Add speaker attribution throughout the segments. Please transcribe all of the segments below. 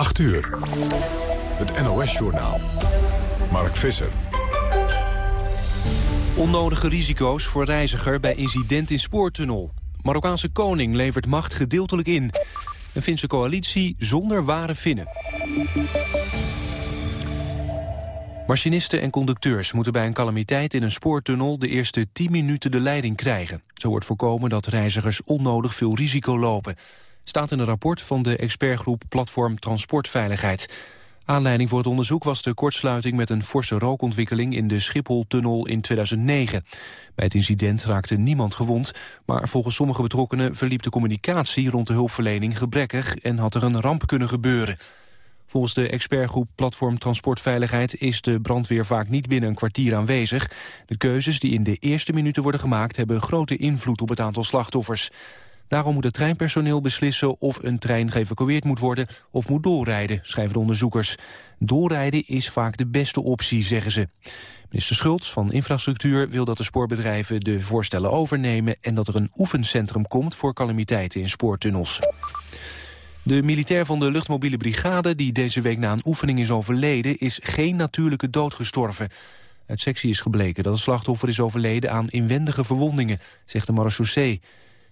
Speaker 1: 8 uur. Het NOS-journaal. Mark Visser.
Speaker 2: Onnodige risico's voor reiziger bij incident in spoortunnel. Marokkaanse koning levert macht gedeeltelijk in. Een Finse coalitie zonder ware Finnen. Machinisten en conducteurs moeten bij een calamiteit in een spoortunnel de eerste 10 minuten de leiding krijgen. Zo wordt voorkomen dat reizigers onnodig veel risico lopen. Staat in een rapport van de expertgroep Platform Transportveiligheid. Aanleiding voor het onderzoek was de kortsluiting met een forse rookontwikkeling in de Schiphol-tunnel in 2009. Bij het incident raakte niemand gewond, maar volgens sommige betrokkenen verliep de communicatie rond de hulpverlening gebrekkig en had er een ramp kunnen gebeuren. Volgens de expertgroep Platform Transportveiligheid is de brandweer vaak niet binnen een kwartier aanwezig. De keuzes die in de eerste minuten worden gemaakt hebben grote invloed op het aantal slachtoffers. Daarom moet het treinpersoneel beslissen of een trein geëvacueerd moet worden of moet doorrijden, schrijven de onderzoekers. Doorrijden is vaak de beste optie, zeggen ze. Minister Schultz van Infrastructuur wil dat de spoorbedrijven de voorstellen overnemen en dat er een oefencentrum komt voor calamiteiten in spoortunnels. De militair van de luchtmobiele brigade, die deze week na een oefening is overleden, is geen natuurlijke dood gestorven. Uit sectie is gebleken dat het slachtoffer is overleden aan inwendige verwondingen, zegt de marechaussee.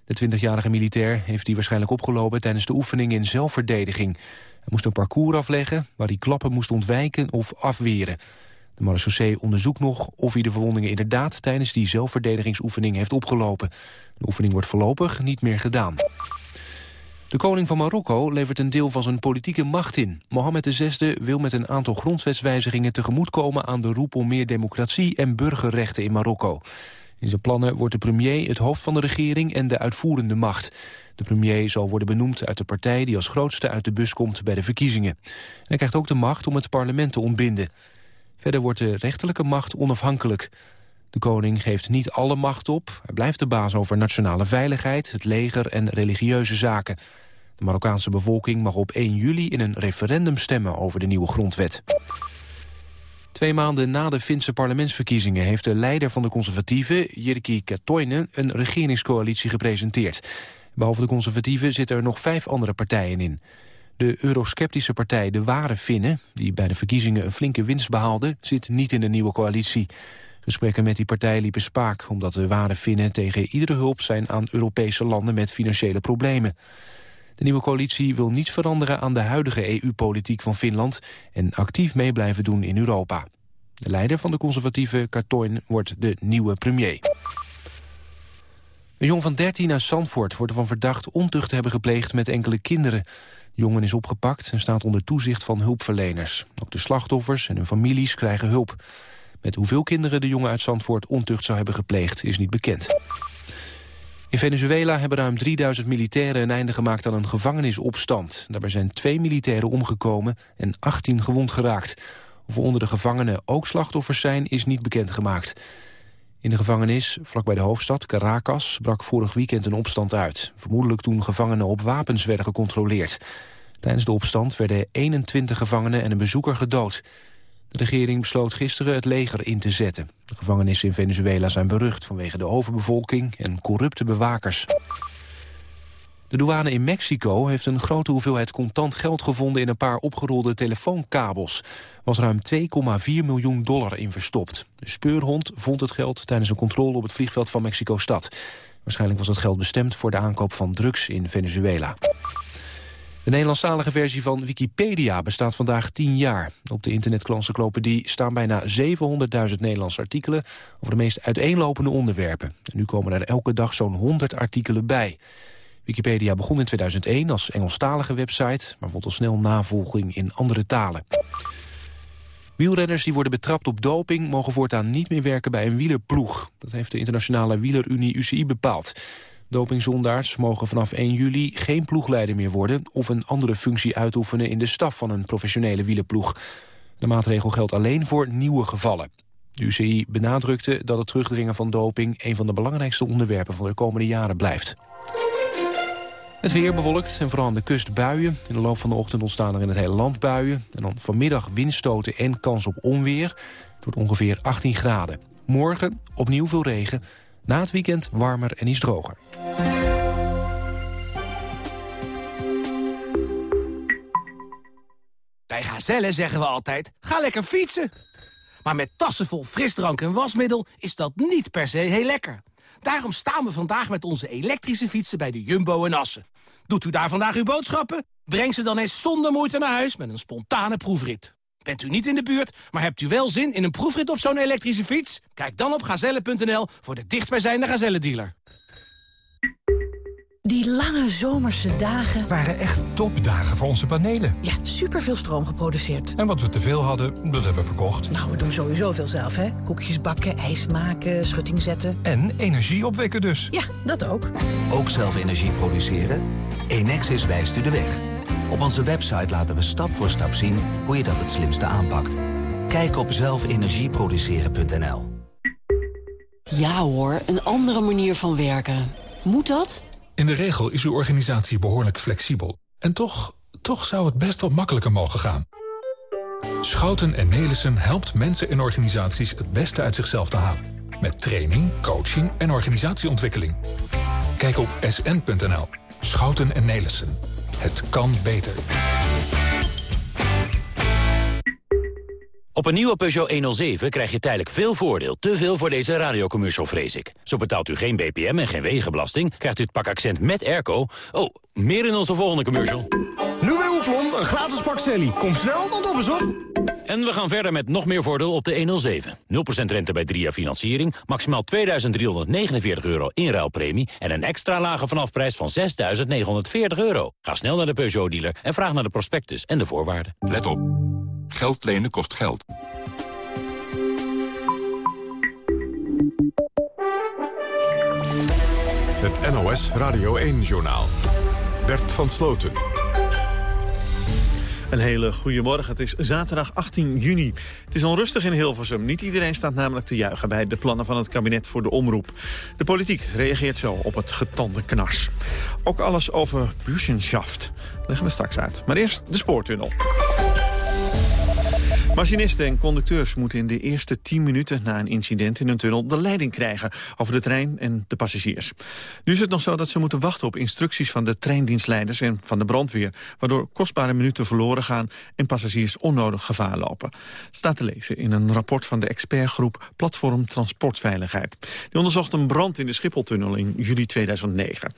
Speaker 2: De 20-jarige militair heeft die waarschijnlijk opgelopen tijdens de oefening in zelfverdediging. Hij moest een parcours afleggen waar hij klappen moest ontwijken of afweren. De marechaussee onderzoekt nog of hij de verwondingen inderdaad tijdens die zelfverdedigingsoefening heeft opgelopen. De oefening wordt voorlopig niet meer gedaan. De koning van Marokko levert een deel van zijn politieke macht in. Mohammed VI wil met een aantal grondwetswijzigingen tegemoetkomen aan de roep om meer democratie en burgerrechten in Marokko. In zijn plannen wordt de premier het hoofd van de regering en de uitvoerende macht. De premier zal worden benoemd uit de partij die als grootste uit de bus komt bij de verkiezingen. En hij krijgt ook de macht om het parlement te ontbinden. Verder wordt de rechterlijke macht onafhankelijk. De koning geeft niet alle macht op. Hij blijft de baas over nationale veiligheid, het leger en religieuze zaken. De Marokkaanse bevolking mag op 1 juli in een referendum stemmen over de nieuwe grondwet. Twee maanden na de Finse parlementsverkiezingen... heeft de leider van de conservatieven, Jirki Katoinen... een regeringscoalitie gepresenteerd. Behalve de conservatieven zitten er nog vijf andere partijen in. De eurosceptische partij De Ware Finnen... die bij de verkiezingen een flinke winst behaalde... zit niet in de nieuwe coalitie. Gesprekken met die partij liepen spaak... omdat de Ware Finnen tegen iedere hulp zijn aan Europese landen... met financiële problemen. De nieuwe coalitie wil niets veranderen aan de huidige EU-politiek van Finland... en actief mee blijven doen in Europa. De leider van de conservatieve Kartoin wordt de nieuwe premier. Een jong van 13 uit Zandvoort wordt ervan verdacht ontucht te hebben gepleegd met enkele kinderen. De jongen is opgepakt en staat onder toezicht van hulpverleners. Ook de slachtoffers en hun families krijgen hulp. Met hoeveel kinderen de jongen uit Zandvoort ontucht zou hebben gepleegd is niet bekend. In Venezuela hebben ruim 3000 militairen een einde gemaakt aan een gevangenisopstand. Daarbij zijn twee militairen omgekomen en 18 gewond geraakt. Of onder de gevangenen ook slachtoffers zijn, is niet bekendgemaakt. In de gevangenis, vlakbij de hoofdstad Caracas, brak vorig weekend een opstand uit. Vermoedelijk toen gevangenen op wapens werden gecontroleerd. Tijdens de opstand werden 21 gevangenen en een bezoeker gedood. De regering besloot gisteren het leger in te zetten. De gevangenissen in Venezuela zijn berucht vanwege de overbevolking en corrupte bewakers. De douane in Mexico heeft een grote hoeveelheid contant geld gevonden in een paar opgerolde telefoonkabels. was ruim 2,4 miljoen dollar in verstopt. De speurhond vond het geld tijdens een controle op het vliegveld van Mexico-stad. Waarschijnlijk was het geld bestemd voor de aankoop van drugs in Venezuela. De Nederlandstalige versie van Wikipedia bestaat vandaag 10 jaar. Op de internetencyclopedie staan bijna 700.000 Nederlandse artikelen... over de meest uiteenlopende onderwerpen. En nu komen er elke dag zo'n 100 artikelen bij. Wikipedia begon in 2001 als Engelstalige website... maar vond al snel navolging in andere talen. Wielrenners die worden betrapt op doping... mogen voortaan niet meer werken bij een wielerploeg. Dat heeft de internationale wielerunie UCI bepaald. Dopingzondaars mogen vanaf 1 juli geen ploegleider meer worden... of een andere functie uitoefenen in de staf van een professionele wielerploeg. De maatregel geldt alleen voor nieuwe gevallen. De UCI benadrukte dat het terugdringen van doping... een van de belangrijkste onderwerpen van de komende jaren blijft. Het weer bewolkt en vooral aan de kust buien. In de loop van de ochtend ontstaan er in het hele land buien. En dan vanmiddag windstoten en kans op onweer. Het wordt ongeveer 18 graden. Morgen opnieuw veel regen. Na het weekend warmer en iets droger.
Speaker 3: Bij Gazelle zeggen we altijd, ga lekker fietsen. Maar met tassen vol frisdrank en wasmiddel is dat niet per se heel lekker. Daarom staan we vandaag met onze elektrische fietsen bij de Jumbo en Assen. Doet u daar vandaag uw boodschappen? Breng ze dan eens zonder moeite naar huis met een spontane proefrit. Bent u niet in de buurt, maar hebt u wel zin in een proefrit op zo'n elektrische fiets? Kijk dan op gazelle.nl voor de dichtstbijzijnde Gazelle-dealer.
Speaker 4: Die lange zomerse dagen...
Speaker 5: waren echt topdagen voor onze panelen.
Speaker 4: Ja, superveel stroom geproduceerd.
Speaker 5: En wat we teveel hadden, dat hebben we verkocht.
Speaker 4: Nou, we doen sowieso veel zelf, hè. Koekjes bakken, ijs maken, schutting zetten.
Speaker 5: En energie opwekken dus.
Speaker 4: Ja, dat ook.
Speaker 6: Ook zelf energie produceren? Enexis wijst u de weg. Op onze website laten we stap voor stap zien hoe je dat het slimste aanpakt. Kijk op zelfenergieproduceren.nl
Speaker 7: Ja hoor, een andere manier van werken. Moet dat?
Speaker 8: In de regel is uw organisatie behoorlijk flexibel. En toch, toch zou het best wat makkelijker mogen gaan. Schouten en Nelissen helpt mensen en organisaties het beste uit zichzelf te halen. Met training, coaching en organisatieontwikkeling. Kijk op sn.nl. Schouten en Nelissen. Het kan beter.
Speaker 9: Op een nieuwe Peugeot 107 krijg je tijdelijk veel voordeel. Te veel voor deze radiocommercial, vrees ik. Zo betaalt u geen BPM en geen wegenbelasting. Krijgt u het pak accent met airco. Oh, meer in onze volgende commercial.
Speaker 10: Nu bij Oeplon, een gratis pak Sally. Kom snel, want op is op.
Speaker 9: En we gaan verder met nog meer voordeel op de 107. 0% rente bij 3 jaar financiering, maximaal 2.349 euro inruilpremie... en een extra lage vanafprijs van 6.940 euro. Ga snel naar de Peugeot-dealer en vraag naar de prospectus en de voorwaarden.
Speaker 11: Let op. Geld lenen kost geld.
Speaker 1: Het NOS Radio 1-journaal. Bert van Sloten.
Speaker 12: Een hele goede morgen. Het is zaterdag 18 juni. Het is onrustig in Hilversum. Niet iedereen staat namelijk te juichen bij de plannen van het kabinet voor de omroep. De politiek reageert zo op het getande knars. Ook alles over Buschenschaft leggen we straks uit. Maar eerst de spoortunnel. Machinisten en conducteurs moeten in de eerste 10 minuten na een incident in een tunnel de leiding krijgen over de trein en de passagiers. Nu is het nog zo dat ze moeten wachten op instructies van de treindienstleiders en van de brandweer, waardoor kostbare minuten verloren gaan en passagiers onnodig gevaar lopen. Staat te lezen in een rapport van de expertgroep Platform Transportveiligheid. Die onderzocht een brand in de Schipholtunnel in juli 2009.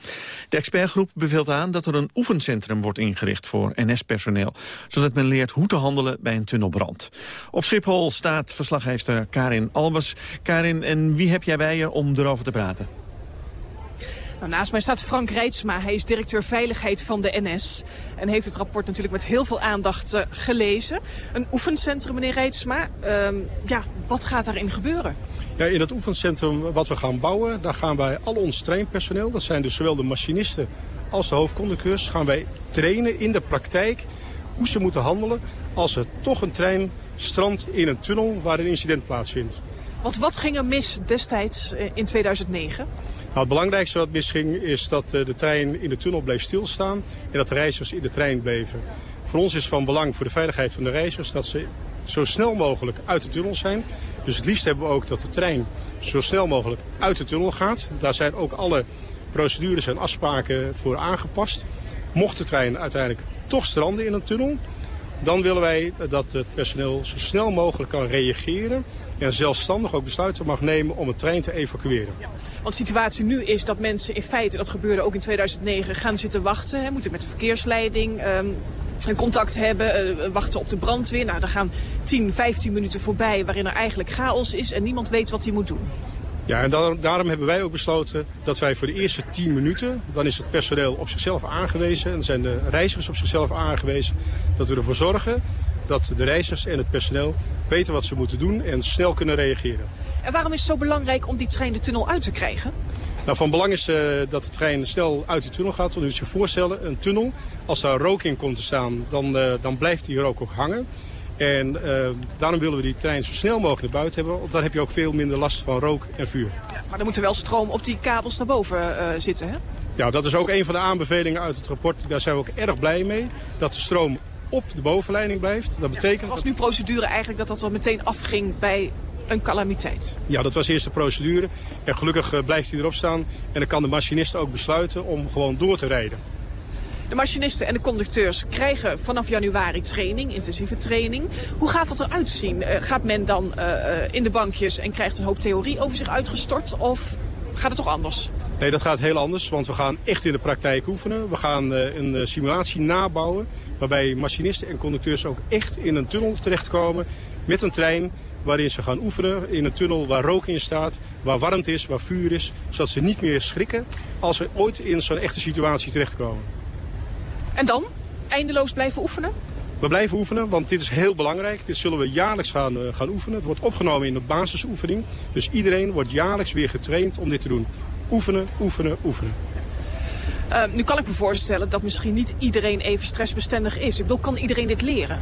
Speaker 12: De expertgroep beveelt aan dat er een oefencentrum wordt ingericht voor NS-personeel, zodat men leert hoe te handelen bij een tunnelbrand. Op Schiphol staat verslaggever Karin Albers. Karin, en wie heb jij bij je om erover te praten?
Speaker 13: Nou, naast mij staat Frank Reitsma. Hij is directeur veiligheid van de NS. En heeft het rapport natuurlijk met heel veel aandacht uh, gelezen. Een oefencentrum, meneer Reitsma. Uh, ja, wat gaat daarin gebeuren?
Speaker 14: Ja, in dat oefencentrum wat we gaan bouwen, daar gaan wij al ons treinpersoneel, dat zijn dus zowel de machinisten als de hoofdconducteurs, gaan wij trainen in de praktijk hoe ze moeten handelen als er toch een trein strandt in een tunnel waar een incident plaatsvindt.
Speaker 13: Want wat ging er mis destijds eh, in 2009?
Speaker 14: Nou, het belangrijkste wat misging is dat eh, de trein in de tunnel bleef stilstaan en dat de reizigers in de trein bleven. Voor ons is van belang voor de veiligheid van de reizigers dat ze zo snel mogelijk uit de tunnel zijn. Dus het liefst hebben we ook dat de trein zo snel mogelijk uit de tunnel gaat. Daar zijn ook alle procedures en afspraken voor aangepast. Mocht de trein uiteindelijk toch stranden in een tunnel, dan willen wij dat het personeel zo snel mogelijk kan reageren en zelfstandig ook besluiten mag nemen om een trein te evacueren.
Speaker 13: Want de situatie nu is dat mensen in feite, dat gebeurde ook in 2009, gaan zitten wachten. Hè, moeten met de verkeersleiding um, contact hebben, uh, wachten op de brandweer. Nou, er gaan 10, 15 minuten voorbij waarin er eigenlijk chaos is en niemand weet wat hij moet doen.
Speaker 14: Ja, en daarom, daarom hebben wij ook besloten dat wij voor de eerste 10 minuten, dan is het personeel op zichzelf aangewezen en zijn de reizigers op zichzelf aangewezen, dat we ervoor zorgen dat de reizigers en het personeel weten wat ze moeten doen en snel kunnen reageren.
Speaker 13: En waarom is het zo belangrijk om die trein de tunnel uit te krijgen?
Speaker 14: Nou, van belang is uh, dat de trein snel uit die tunnel gaat. Want u moet je voorstellen, een tunnel, als daar rook in komt te staan, dan, uh, dan blijft die rook ook hangen. En uh, daarom willen we die trein zo snel mogelijk naar buiten hebben. Want dan heb je ook veel minder last van rook en vuur.
Speaker 13: Ja, maar er moet er wel stroom op die kabels naar boven uh, zitten, hè?
Speaker 14: Ja, dat is ook een van de aanbevelingen uit het rapport. Daar zijn we ook erg blij mee. Dat de stroom op de bovenleiding blijft. Dat betekent... Ja,
Speaker 13: was nu procedure eigenlijk dat dat er meteen afging bij een calamiteit?
Speaker 14: Ja, dat was eerst de procedure. En gelukkig uh, blijft hij erop staan. En dan kan de machinist ook besluiten om gewoon door te rijden.
Speaker 13: De machinisten en de conducteurs krijgen vanaf januari training, intensieve training. Hoe gaat dat eruit zien? Uh, gaat men dan uh, in de bankjes en krijgt een hoop theorie over zich uitgestort? Of gaat het toch anders?
Speaker 14: Nee, dat gaat heel anders, want we gaan echt in de praktijk oefenen. We gaan een simulatie nabouwen waarbij machinisten en conducteurs ook echt in een tunnel terechtkomen met een trein waarin ze gaan oefenen in een tunnel waar rook in staat, waar warmte is, waar vuur is, zodat ze niet meer schrikken als ze ooit in zo'n echte situatie terechtkomen.
Speaker 13: En dan? Eindeloos blijven oefenen?
Speaker 14: We blijven oefenen, want dit is heel belangrijk. Dit zullen we jaarlijks gaan, uh, gaan oefenen. Het wordt opgenomen in de basisoefening. Dus iedereen wordt jaarlijks weer getraind om dit te doen. Oefenen, oefenen, oefenen.
Speaker 13: Uh, nu kan ik me voorstellen dat misschien niet iedereen even stressbestendig is. Ik bedoel, kan iedereen dit leren?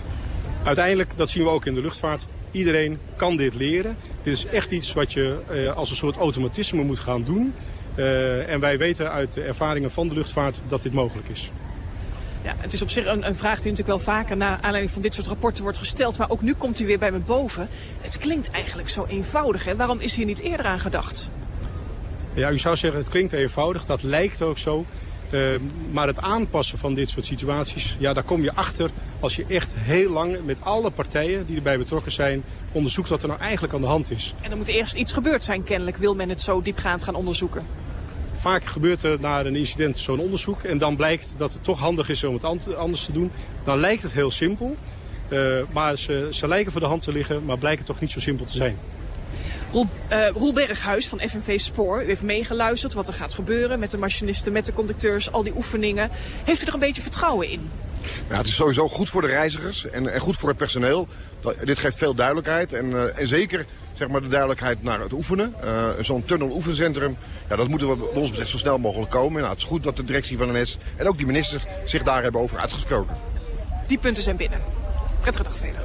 Speaker 14: Uiteindelijk, dat zien we ook in de luchtvaart, iedereen kan dit leren. Dit is echt iets wat je uh, als een soort automatisme moet gaan doen. Uh, en wij weten uit de ervaringen van de luchtvaart dat dit mogelijk is.
Speaker 13: Ja, het is op zich een, een, vraag die natuurlijk wel vaker naar aanleiding van dit soort rapporten wordt gesteld. Maar ook nu komt hij weer bij me boven. Het klinkt eigenlijk zo eenvoudig. Hè? Waarom is hier niet eerder aan gedacht?
Speaker 14: Ja, u zou zeggen het klinkt eenvoudig. Dat lijkt ook zo. Uh, maar het aanpassen van dit soort situaties, ja, daar kom je achter als je echt heel lang met alle partijen die erbij betrokken zijn onderzoekt wat er nou eigenlijk aan de hand is.
Speaker 13: En er moet eerst iets gebeurd zijn kennelijk, wil men het zo diepgaand gaan onderzoeken.
Speaker 14: Vaak gebeurt er na een incident zo'n onderzoek en dan blijkt dat het toch handig is om het anders te doen. Dan lijkt het heel simpel, uh, maar ze, ze lijken voor de hand te liggen, maar blijken toch niet zo simpel te zijn.
Speaker 13: Roel, uh, Roel Berghuis van FNV Spoor, u heeft meegeluisterd wat er gaat gebeuren met de machinisten, met de conducteurs, al die oefeningen. Heeft u er een beetje vertrouwen in?
Speaker 15: Het is sowieso goed voor de reizigers en, en goed voor het personeel. Dit geeft veel duidelijkheid en, uh, en zeker zeg maar, de duidelijkheid naar het oefenen. Uh, Zo'n tunnel-oefencentrum, ja, dat moeten we ons betreft zo snel mogelijk komen. Nou, het is goed dat de directie van NS en ook die ministers zich daar hebben over uitgesproken.
Speaker 13: Die punten zijn binnen. Prettige dag verder.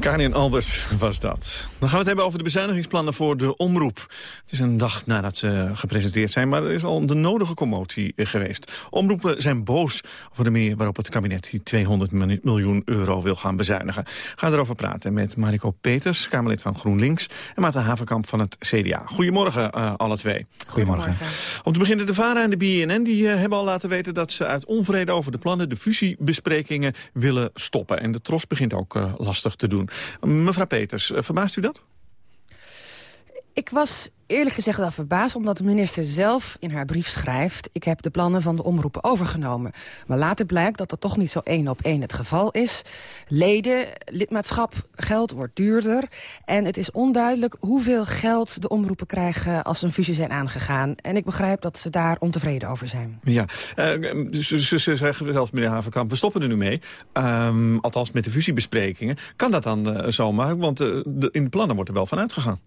Speaker 12: Karin Albers was dat. Dan gaan we het hebben over de bezuinigingsplannen voor de omroep. Het is een dag nadat ze gepresenteerd zijn, maar er is al de nodige commotie geweest. Omroepen zijn boos over de meer waarop het kabinet die 200 miljoen euro wil gaan bezuinigen. Ga erover praten met Mariko Peters, Kamerlid van GroenLinks... en Maarten Havenkamp van het CDA. Goedemorgen uh, alle twee.
Speaker 16: Goedemorgen.
Speaker 12: Om te beginnen, de VARA en de BNN die, uh, hebben al laten weten... dat ze uit onvrede over de plannen de fusiebesprekingen willen stoppen. En de TROS begint ook uh, lastig te doen. Mevrouw Peters, verbaast u dat?
Speaker 16: Ik was eerlijk gezegd wel verbaasd, omdat de minister zelf in haar brief schrijft... ik heb de plannen van de omroepen overgenomen. Maar later blijkt dat dat toch niet zo één op één het geval is. Leden, lidmaatschap, geld wordt duurder. En het is onduidelijk hoeveel geld de omroepen krijgen als een fusie zijn aangegaan. En ik begrijp dat ze daar ontevreden over zijn.
Speaker 12: Ja, ze, ze, ze zeggen zelfs, meneer Havenkamp, we stoppen er nu mee. Um, althans met de fusiebesprekingen. Kan dat dan uh, zomaar? Want de, in de plannen wordt er wel van uitgegaan.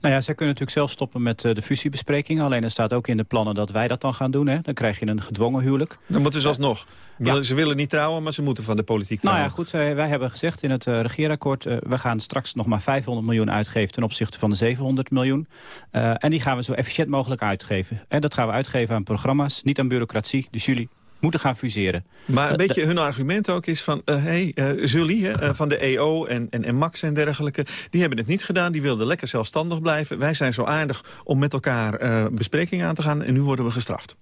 Speaker 17: Nou ja, zij kunnen natuurlijk zelf stoppen met uh, de fusiebesprekingen. Alleen er staat ook in de plannen dat wij dat dan gaan doen. Hè. Dan krijg je een gedwongen huwelijk.
Speaker 12: Dan moeten ze alsnog. Ja. Ze willen niet trouwen, maar ze moeten van de politiek trouwen.
Speaker 17: Nou ja, goed. Wij, wij hebben gezegd in het uh, regeerakkoord... Uh, we gaan straks nog maar 500 miljoen uitgeven ten opzichte van de 700 miljoen. Uh, en die gaan we zo efficiënt mogelijk uitgeven. En dat gaan we uitgeven aan programma's, niet aan bureaucratie. Dus jullie moeten gaan fuseren.
Speaker 12: Maar een beetje hun argument ook is van... Uh, hey, uh, Zully van de EO en, en, en Max en dergelijke... die hebben het niet gedaan, die wilden lekker zelfstandig blijven. Wij zijn zo aardig om met elkaar besprekingen aan te gaan... en nu worden we gestraft.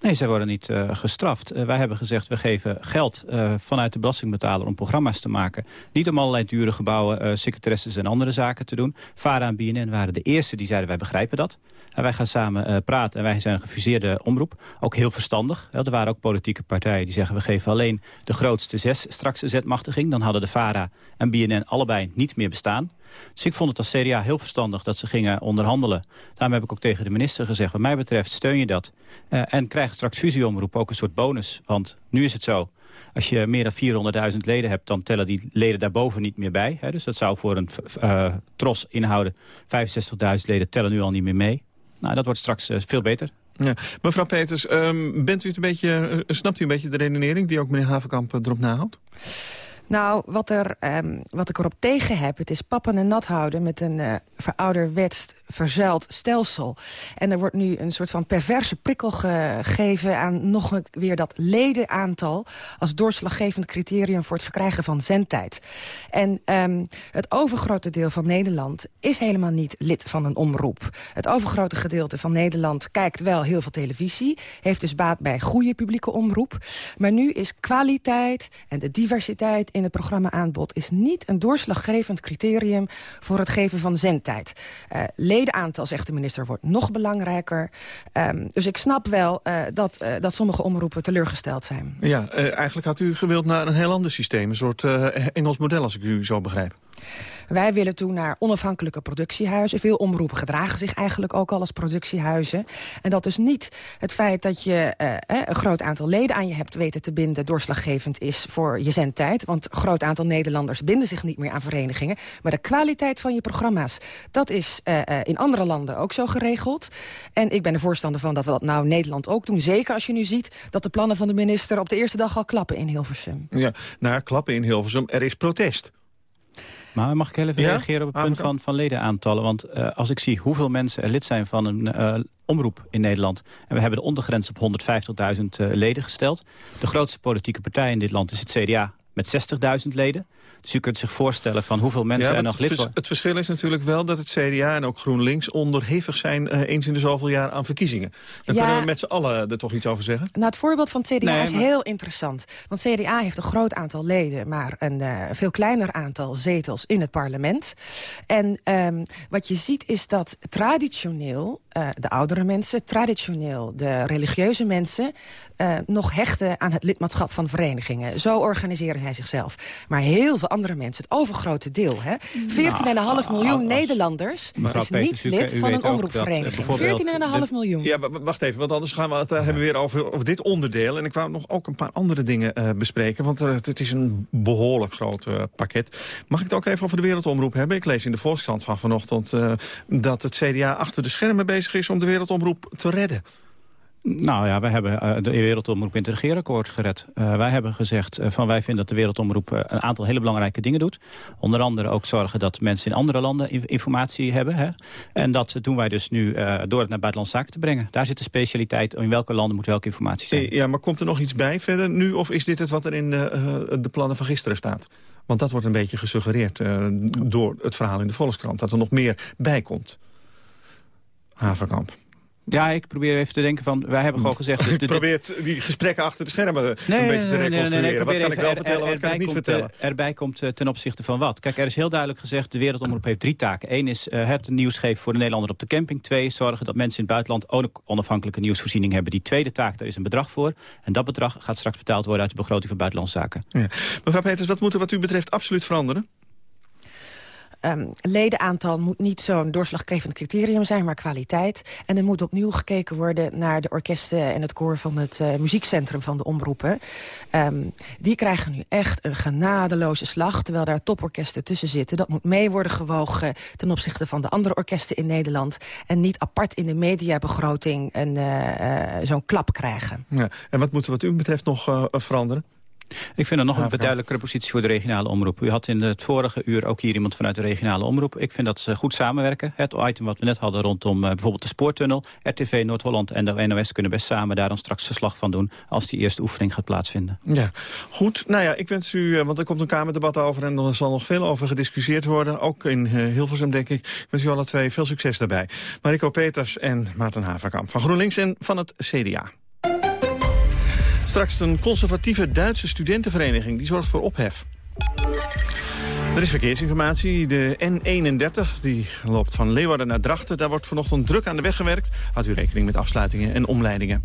Speaker 17: Nee, zij worden niet gestraft. wij hebben gezegd, we geven geld vanuit de belastingbetaler... om programma's te maken. Niet om allerlei dure gebouwen, secretaresses en andere zaken te doen. VARA en BNN waren de eerste die zeiden, wij begrijpen dat. En wij gaan samen praten en wij zijn een gefuseerde omroep. Ook heel verstandig. er waren ook politieke partijen die zeggen... we geven alleen de grootste zes straks zetmachtiging. Dan hadden de VARA en BNN allebei niet meer bestaan. Dus ik vond het als CDA heel verstandig dat ze gingen onderhandelen. Daarom heb ik ook tegen de minister gezegd... wat mij betreft steun je dat. Uh, en krijgen straks fusieomroep ook een soort bonus. Want nu is het zo... Als je meer dan 400.000 leden hebt, dan tellen die leden daarboven niet meer bij. Dus dat zou voor een uh, tros inhouden. 65.000 leden tellen nu al niet meer mee. Nou, dat wordt straks uh, veel beter.
Speaker 12: Ja. Mevrouw Peters, um, bent u het een beetje, uh, snapt u een beetje de redenering die ook meneer Havenkamp uh, erop nahoudt?
Speaker 16: Nou, wat, er, um, wat ik erop tegen heb, het is pappen en nat houden... met een uh, verouderwets verzuild stelsel. En er wordt nu een soort van perverse prikkel gegeven... aan nog weer dat ledenaantal... als doorslaggevend criterium voor het verkrijgen van zendtijd. En um, het overgrote deel van Nederland is helemaal niet lid van een omroep. Het overgrote gedeelte van Nederland kijkt wel heel veel televisie... heeft dus baat bij goede publieke omroep. Maar nu is kwaliteit en de diversiteit in het programma aanbod... is niet een doorslaggevend criterium voor het geven van zendtijd. Uh, ledenaantal, zegt de minister, wordt nog belangrijker. Um, dus ik snap wel uh, dat, uh, dat sommige omroepen teleurgesteld zijn.
Speaker 12: Ja, eigenlijk had u gewild naar een heel ander systeem. Een soort Engels model, als ik u zo begrijp.
Speaker 16: Wij willen toe naar onafhankelijke productiehuizen. Veel omroepen gedragen zich eigenlijk ook al als productiehuizen. En dat is niet het feit dat je uh, een groot aantal leden aan je hebt weten te binden... doorslaggevend is voor je zendtijd. Want een groot aantal Nederlanders binden zich niet meer aan verenigingen. Maar de kwaliteit van je programma's, dat is uh, in andere landen ook zo geregeld. En ik ben er voorstander van dat we dat nou Nederland ook doen. Zeker als je nu ziet dat de plannen van de minister op de eerste dag al klappen in Hilversum.
Speaker 12: Ja, nou klappen in Hilversum. Er is protest.
Speaker 17: Maar mag ik heel even reageren op het punt van, van ledenaantallen? Want uh, als ik zie hoeveel mensen er lid zijn van een uh, omroep in Nederland... en we hebben de ondergrens op 150.000 uh, leden gesteld... de grootste politieke partij in dit land is het CDA met 60.000 leden. Dus u kunt zich voorstellen van hoeveel mensen er nog lid worden.
Speaker 12: Het verschil is natuurlijk wel dat het CDA en ook GroenLinks... onderhevig zijn uh, eens in de zoveel jaar aan verkiezingen. Daar kunnen we met z'n allen er toch iets over zeggen?
Speaker 16: Nou, het voorbeeld van het CDA is heel interessant. Want CDA heeft een groot aantal leden... maar een uh, veel kleiner aantal zetels in het parlement. En um, wat je ziet is dat traditioneel uh, de oudere mensen... traditioneel de religieuze mensen... nog hechten aan het lidmaatschap van verenigingen. Zo organiseren zij zichzelf. Maar heel veel andere mensen, het overgrote deel... 14,5 nou, miljoen Nederlanders is niet lid van een omroepvereniging. 14,5 miljoen.
Speaker 12: Ja, wacht even, want anders gaan we het uh, hebben weer over, over dit onderdeel. En ik wou nog ook een paar andere dingen uh, bespreken... want uh, het is een behoorlijk groot pakket. Mag ik het ook even over de Wereldomroep hebben? Ik lees in de Volkskrant van vanochtend... dat het CDA achter de schermen bezig is om de Wereldomroep te redden.
Speaker 17: Nou ja, wij hebben uh, de Wereldomroep in het regeerakkoord gered. Uh, wij hebben gezegd uh, van wij vinden dat de Wereldomroep een aantal hele belangrijke dingen doet. Onder andere ook zorgen dat mensen in andere landen informatie hebben. Hè? En dat doen wij dus nu door het naar buitenlandse zaken te brengen. Daar zit de specialiteit in welke landen moet welke informatie zijn.
Speaker 12: Ja, maar komt er nog iets bij verder nu? Of is dit het wat er in de, de plannen van gisteren staat? Want dat wordt een beetje gesuggereerd door het verhaal in de Volkskrant. Dat er nog meer bij komt. Haverkamp.
Speaker 17: Ja, ik probeer even te denken van... Wij hebben gewoon gezegd...
Speaker 12: Je probeert die gesprekken achter de schermen een beetje te reconstrueren. Nee, wat kan ik wel vertellen, wat kan ik niet vertellen?
Speaker 17: Eh, erbij komt uh, ten opzichte van wat. Kijk, er is heel duidelijk gezegd... de Wereldomroep heeft drie taken. Eén is uh, het nieuws geven voor de Nederlander op de camping. Twee is zorgen dat mensen in het buitenland... ook onafhankelijke nieuwsvoorziening hebben. Die tweede taak, daar is een bedrag voor. En dat bedrag gaat straks betaald worden... uit de begroting van Buitenlandse Zaken. Ja.
Speaker 12: Mevrouw Peters, wat moet er wat u betreft absoluut veranderen?
Speaker 16: Um, ledenaantal moet niet zo'n doorslaggevend criterium zijn, maar kwaliteit. En er moet opnieuw gekeken worden naar de orkesten en het koor van het uh, muziekcentrum van de omroepen. Um, die krijgen nu echt een genadeloze slag, terwijl daar toporkesten tussen zitten. Dat moet mee worden gewogen ten opzichte van de andere orkesten in Nederland. En niet apart in de mediabegroting een, uh, uh, zo'n klap krijgen.
Speaker 12: Ja. En wat moet er wat u betreft nog veranderen?
Speaker 17: Ik vind er nog een beduidelijkere positie voor de regionale omroep. U had in het vorige uur ook hier iemand vanuit de regionale omroep. Ik vind dat ze goed samenwerken. Het item wat we net hadden rondom uh, bijvoorbeeld de spoortunnel. RTV Noord-Holland en de NOS kunnen best samen daar dan straks verslag van doen... als die eerste oefening gaat plaatsvinden.
Speaker 12: Ja, goed. Nou ja, ik wens u, uh, want er komt een Kamerdebat over... en er zal nog veel over gediscussieerd worden. Ook in uh, Hilversum, denk ik. Ik wens u alle twee veel succes daarbij. Mariko Peters en Maarten Haverkamp van GroenLinks en van het CDA. Straks een conservatieve Duitse studentenvereniging. Die zorgt voor ophef. Er is verkeersinformatie. De N31 die loopt van Leeuwarden naar Drachten. Daar wordt vanochtend druk aan de weg gewerkt. Houdt u rekening met afsluitingen en omleidingen.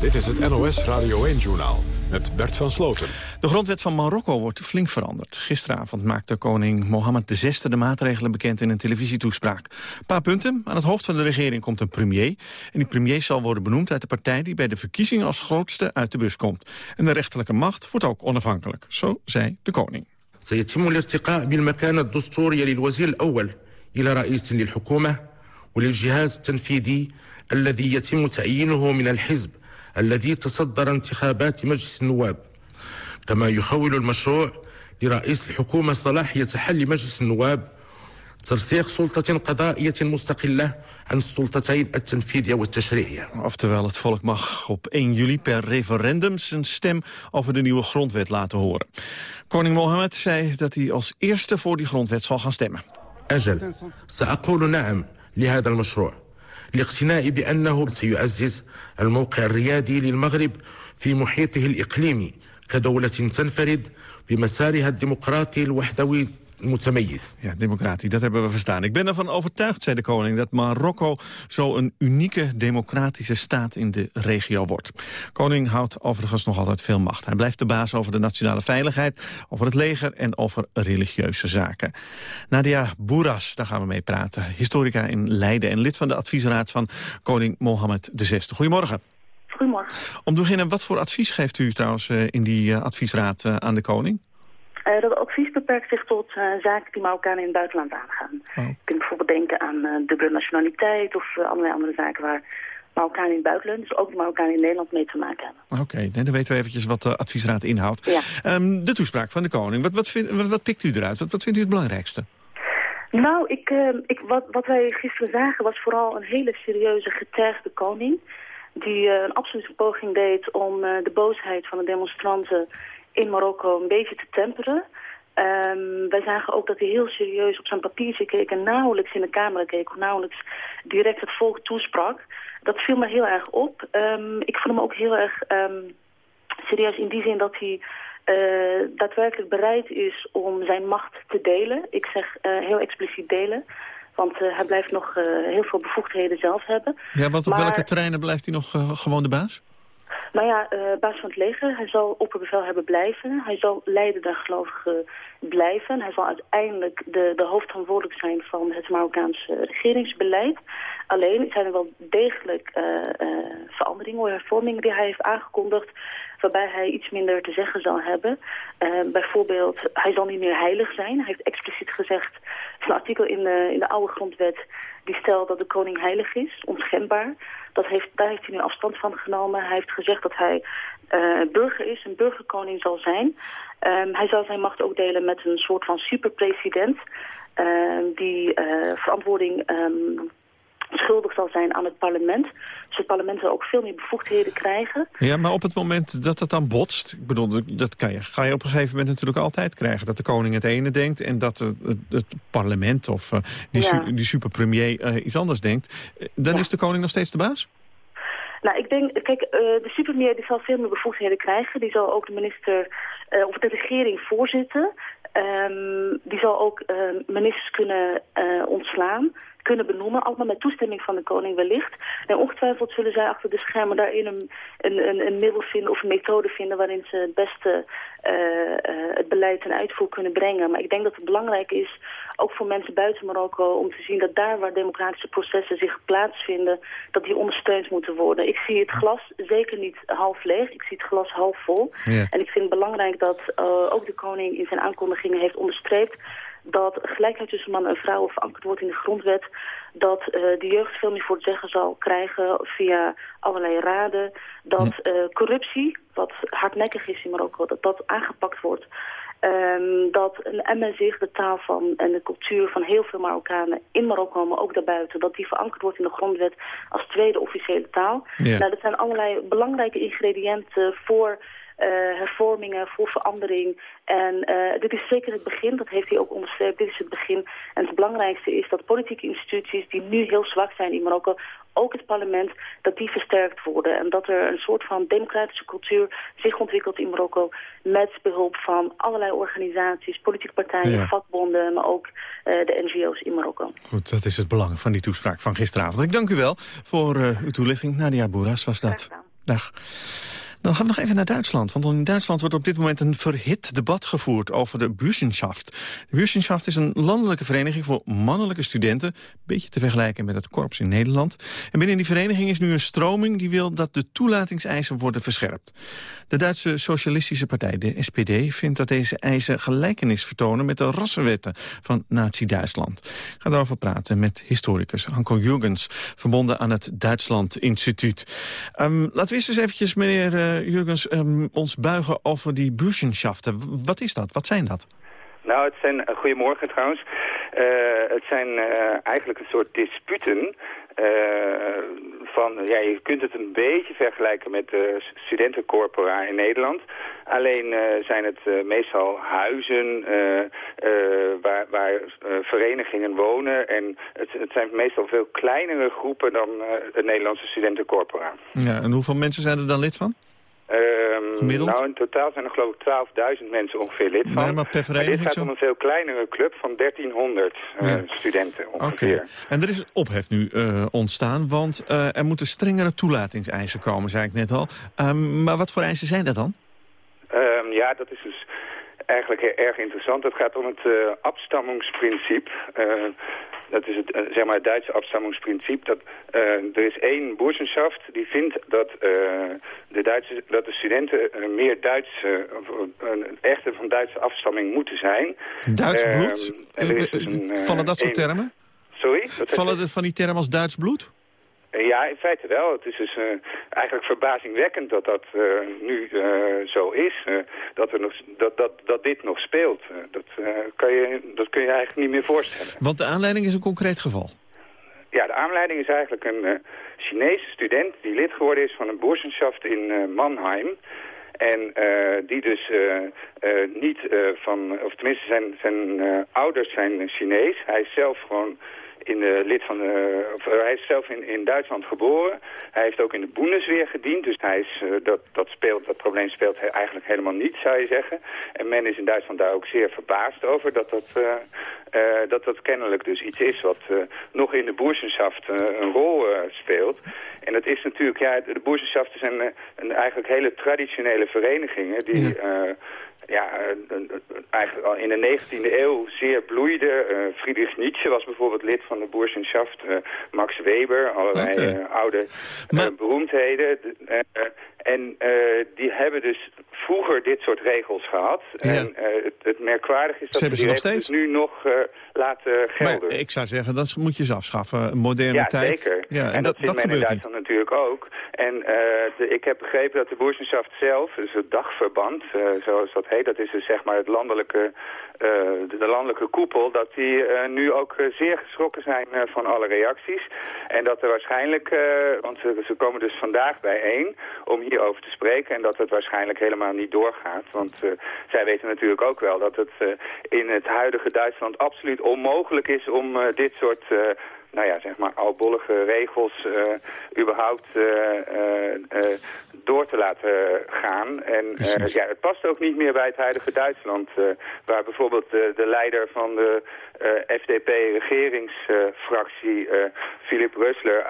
Speaker 1: Dit is het NOS Radio 1-journaal met Bert van Sloten.
Speaker 12: De grondwet van Marokko wordt flink veranderd. Gisteravond maakte koning Mohammed VI de maatregelen bekend in een televisietoespraak. Een paar punten. Aan het hoofd van de regering komt een premier. En die premier zal worden benoemd uit de partij die bij de verkiezingen als grootste uit de bus komt. En de rechterlijke macht wordt ook onafhankelijk. Zo zei de koning.
Speaker 18: سيتم الارتقاء بالمكانة الدستورية للوزير الأول إلى رئيس للحكومة وللجهاز التنفيذي الذي يتم تعيينه من الحزب الذي تصدر انتخابات مجلس النواب كما يخول المشروع لرئيس الحكومة صلاحية حل مجلس النواب ترسيخ سلطة قضائية مستقلة عن السلطتين التنفيذية والتشريعية.
Speaker 12: Oftewel, het volk mag op 1 juli per referendum zijn stem over de nieuwe grondwet laten horen. Koning Mohammed zei dat hij als eerste voor die grondwet zal gaan stemmen.
Speaker 18: أجل سأقول نعم لهذا المشروع لاقتنائي بأنه سيعزز الموقع الريادي للمغرب في محيطه الإقليمي كدولة تنفرد بمسارها الديمقراطي الوحدوي mutsameyis.
Speaker 12: Ja, democratie, dat hebben we verstaan. Ik ben ervan overtuigd, zei de koning, dat Marokko zo een unieke democratische staat in de regio wordt. Koning houdt overigens nog altijd veel macht. Hij blijft de baas over de nationale veiligheid, over het leger en over religieuze zaken. Nadia Boeras, daar gaan we mee praten. Historica in Leiden en lid van de adviesraad van koning Mohammed VI. Goedemorgen.
Speaker 19: Goedemorgen.
Speaker 12: Om te beginnen, wat voor advies geeft u trouwens eh, in die eh, adviesraad eh, aan de koning?
Speaker 19: Uh, dat advies beperkt zich tot uh, zaken die Marokkanen in het buitenland aangaan.
Speaker 12: Oh.
Speaker 19: Je kunt bijvoorbeeld denken aan uh, dubbele nationaliteit of allerlei andere zaken waar Marokkanen in het buitenland, dus ook de Marokkanen in Nederland mee te maken hebben.
Speaker 12: Oké, okay, dan weten we eventjes wat de adviesraad inhoudt.
Speaker 19: Ja.
Speaker 12: Um, de toespraak van de koning, wat, wat, vind, wat, wat pikt u eruit? Wat, wat vindt u het belangrijkste?
Speaker 19: Nou, ik, ik, wat, wat wij gisteren zagen was vooral een hele serieuze getergde koning. Die een absolute poging deed om de boosheid van de demonstranten in Marokko een beetje te temperen. Um, wij zagen ook dat hij heel serieus op zijn papiertje keek en nauwelijks in de camera keek, of nauwelijks direct het volk toesprak. Dat viel me heel erg op. Um, ik vond hem ook heel erg um, serieus in die zin dat hij uh, daadwerkelijk bereid is om zijn macht te delen. Ik zeg uh, heel expliciet delen. Want uh, hij blijft nog heel veel bevoegdheden zelf hebben.
Speaker 12: Ja, want op
Speaker 19: maar...
Speaker 12: welke terreinen blijft hij nog gewoon de baas?
Speaker 19: Nou ja, uh, baas van het leger. Hij zal opperbevelhebber blijven. Hij zal leider der gelovigen blijven. Hij zal uiteindelijk de, de hoofdverantwoordelijk zijn van het Marokkaanse regeringsbeleid. Alleen zijn er wel degelijk uh, veranderingen, hervormingen die hij heeft aangekondigd waarbij hij iets minder te zeggen zal hebben. bijvoorbeeld, hij zal niet meer heilig zijn. Hij heeft expliciet gezegd, een artikel in de, in de oude grondwet die stelt dat de koning heilig is, onschendbaar. Dat heeft, daar heeft hij nu afstand van genomen. Hij heeft gezegd dat hij uh, burger is, een burgerkoning zal zijn. Um, hij zal zijn macht ook delen met een soort van superpresident... Uh, die uh, verantwoording um, schuldig zal zijn aan het parlement. Dus het parlement zal ook veel meer bevoegdheden krijgen.
Speaker 12: Ja, maar op het moment dat het dan botst... ik bedoel, dat kan je, ga je op een gegeven moment natuurlijk altijd krijgen... dat de koning het ene denkt en dat het, het, het parlement of uh, die, ja. su die superpremier uh, iets anders denkt. Dan ja. is de koning nog steeds de baas?
Speaker 19: Nou, ik denk, kijk, uh, de superpremier die zal veel meer bevoegdheden krijgen. Die zal ook de minister uh, of de regering voorzitten. Um, die zal ook uh, ministers kunnen ontslaan kunnen benoemen. Allemaal met toestemming van de koning wellicht. En ongetwijfeld zullen zij achter de schermen daarin een, een, een, middel vinden of een methode vinden waarin ze het beste het beleid ten uitvoer kunnen brengen. Maar ik denk dat het belangrijk is, ook voor mensen buiten Marokko, om te zien dat daar waar democratische processen zich plaatsvinden, dat die ondersteund moeten worden. Ik zie het glas zeker niet half leeg, ik zie het glas half vol.
Speaker 12: Ja.
Speaker 19: En ik vind het belangrijk dat uh, ook de koning in zijn aankondigingen heeft onderstreept dat gelijkheid tussen man en vrouw verankerd wordt in de grondwet. Dat uh, de jeugd veel meer voor het zeggen zal krijgen via allerlei raden. Dat uh, corruptie, wat hardnekkig is in Marokko, dat dat aangepakt wordt. Um, dat een MSig, de taal van en de cultuur van heel veel Marokkanen in Marokko, maar ook daarbuiten, dat die verankerd wordt in de grondwet als tweede officiële taal.
Speaker 12: Ja.
Speaker 19: Nou, dat zijn allerlei belangrijke ingrediënten voor uh, hervormingen, voor verandering. En uh, dit is zeker het begin, dat heeft hij ook onderstreept, dit is het begin. En het belangrijkste is dat politieke instituties die nu heel zwak zijn in Marokko, ook het parlement, dat die versterkt worden. En dat er een soort van democratische cultuur zich ontwikkelt in Marokko met behulp van allerlei organisaties, politieke partijen,
Speaker 12: Ja.
Speaker 19: vakbonden, maar ook uh, de NGO's in Marokko.
Speaker 12: Goed, dat is het belang van die toespraak van gisteravond. Ik dank u wel voor uh, uw toelichting. Nadia Boeras was dat. Dag. Dan gaan we nog even naar Duitsland. Want in Duitsland wordt op dit moment een verhit debat gevoerd over de Burschenschaft. De Burschenschaft is een landelijke vereniging voor mannelijke studenten. Een beetje te vergelijken met het korps in Nederland. En binnen die vereniging is nu een stroming die wil dat de toelatingseisen worden verscherpt. De Duitse Socialistische Partij, de SPD, vindt dat deze eisen gelijkenis vertonen met de rassenwetten van Nazi-Duitsland. Ik ga daarover praten met historicus Hanko Jurgens, verbonden aan het Duitsland Instituut. Um, laten we eerst eens eventjes meneer uh, Jurgens, um, ons buigen over die Burschenschaften. Wat is dat? Wat zijn dat?
Speaker 20: Nou, het zijn, uh, goedemorgen trouwens. Uh, het zijn uh, eigenlijk een soort disputen van, ja, je kunt het een beetje vergelijken met de studentencorpora in Nederland. Alleen zijn het meestal huizen waar, waar verenigingen wonen. En het, het, zijn meestal veel kleinere groepen dan het Nederlandse studentencorpora.
Speaker 12: Ja, en hoeveel mensen zijn er dan lid van?
Speaker 20: Um, Gemiddeld? Nou, in totaal zijn er geloof ik 12.000 mensen ongeveer lid van.
Speaker 12: Nee, maar per vereniging
Speaker 20: maar dit gaat om een veel kleinere club van 1300 ja. studenten ongeveer.
Speaker 12: Okay. En er is ophef nu uh, ontstaan, want uh, er moeten strengere toelatingseisen komen, zei ik net al. Um, maar wat voor eisen zijn dat dan?
Speaker 20: Um, ja, dat is dus eigenlijk erg interessant. Het gaat om het uh, afstammingsprincipe. dat is het, zeg maar het Duitse afstammingsprincipe. Dat, er is één boersenschaft die vindt dat, de, Duitse, dat de studenten meer Duitse, echte van Duitse afstamming moeten zijn.
Speaker 12: Duits bloed? en er is dus een, Vallen dat soort termen?
Speaker 20: Sorry?
Speaker 12: Vallen er van die termen als Duits bloed?
Speaker 20: Ja, in feite wel. Het is dus uh, eigenlijk verbazingwekkend dat dat uh, nu uh, zo is. dat, er nog, dat, dat, dat dit nog speelt. dat, kan je, dat kun je eigenlijk niet meer voorstellen.
Speaker 12: Want de aanleiding is een concreet geval?
Speaker 20: Ja, de aanleiding is eigenlijk een Chinese student die lid geworden is van een boersenschaft in Mannheim. En die dus niet van, of tenminste zijn, zijn ouders zijn Chinees. Hij is zelf gewoon in de lid van de, of, hij is zelf in, in Duitsland geboren. Hij heeft ook in de Bundesweer gediend. Dus hij is, uh, dat, dat, speelt, dat probleem speelt hij eigenlijk helemaal niet, zou je zeggen. En men is in Duitsland daar ook zeer verbaasd over dat dat, uh, uh, dat, dat kennelijk dus iets is wat nog in de boersenschaft een rol speelt. En dat is natuurlijk, ja, de boersenschaften zijn een, eigenlijk hele traditionele verenigingen die... Ja ja, eigenlijk al in de 19e eeuw zeer bloeide. Uh, Friedrich Nietzsche was bijvoorbeeld lid van de Burschenschaft. Uh, Max Weber, allerlei okay. uh, oude beroemdheden. En die hebben dus vroeger dit soort regels gehad. Ja. En het, het merkwaardige is dat ze die regels dus nu nog laten gelden.
Speaker 12: Maar ik zou zeggen, dat moet je ze afschaffen. Moderne
Speaker 20: ja,
Speaker 12: tijd.
Speaker 20: Zeker.
Speaker 12: Ja,
Speaker 20: en, en dat, dat men in Duitsland niet. natuurlijk ook. En de, ik heb begrepen dat de Burschenschaft zelf, dus het dagverband, zoals dat heet, dat is dus zeg maar het landelijke, uh, de landelijke koepel, dat die nu ook zeer geschrokken zijn van alle reacties. En dat er waarschijnlijk, want ze, ze, komen dus vandaag bijeen om hierover te spreken en dat het waarschijnlijk helemaal niet doorgaat. Want zij weten natuurlijk ook wel dat het in het huidige Duitsland absoluut onmogelijk is om dit soort nou ja, zeg maar, oudbollige regels uh, überhaupt uh, uh, door te laten gaan. En ja, het past ook niet meer bij het huidige Duitsland, waar bijvoorbeeld de leider van de FDP-regeringsfractie, Philip Rösler,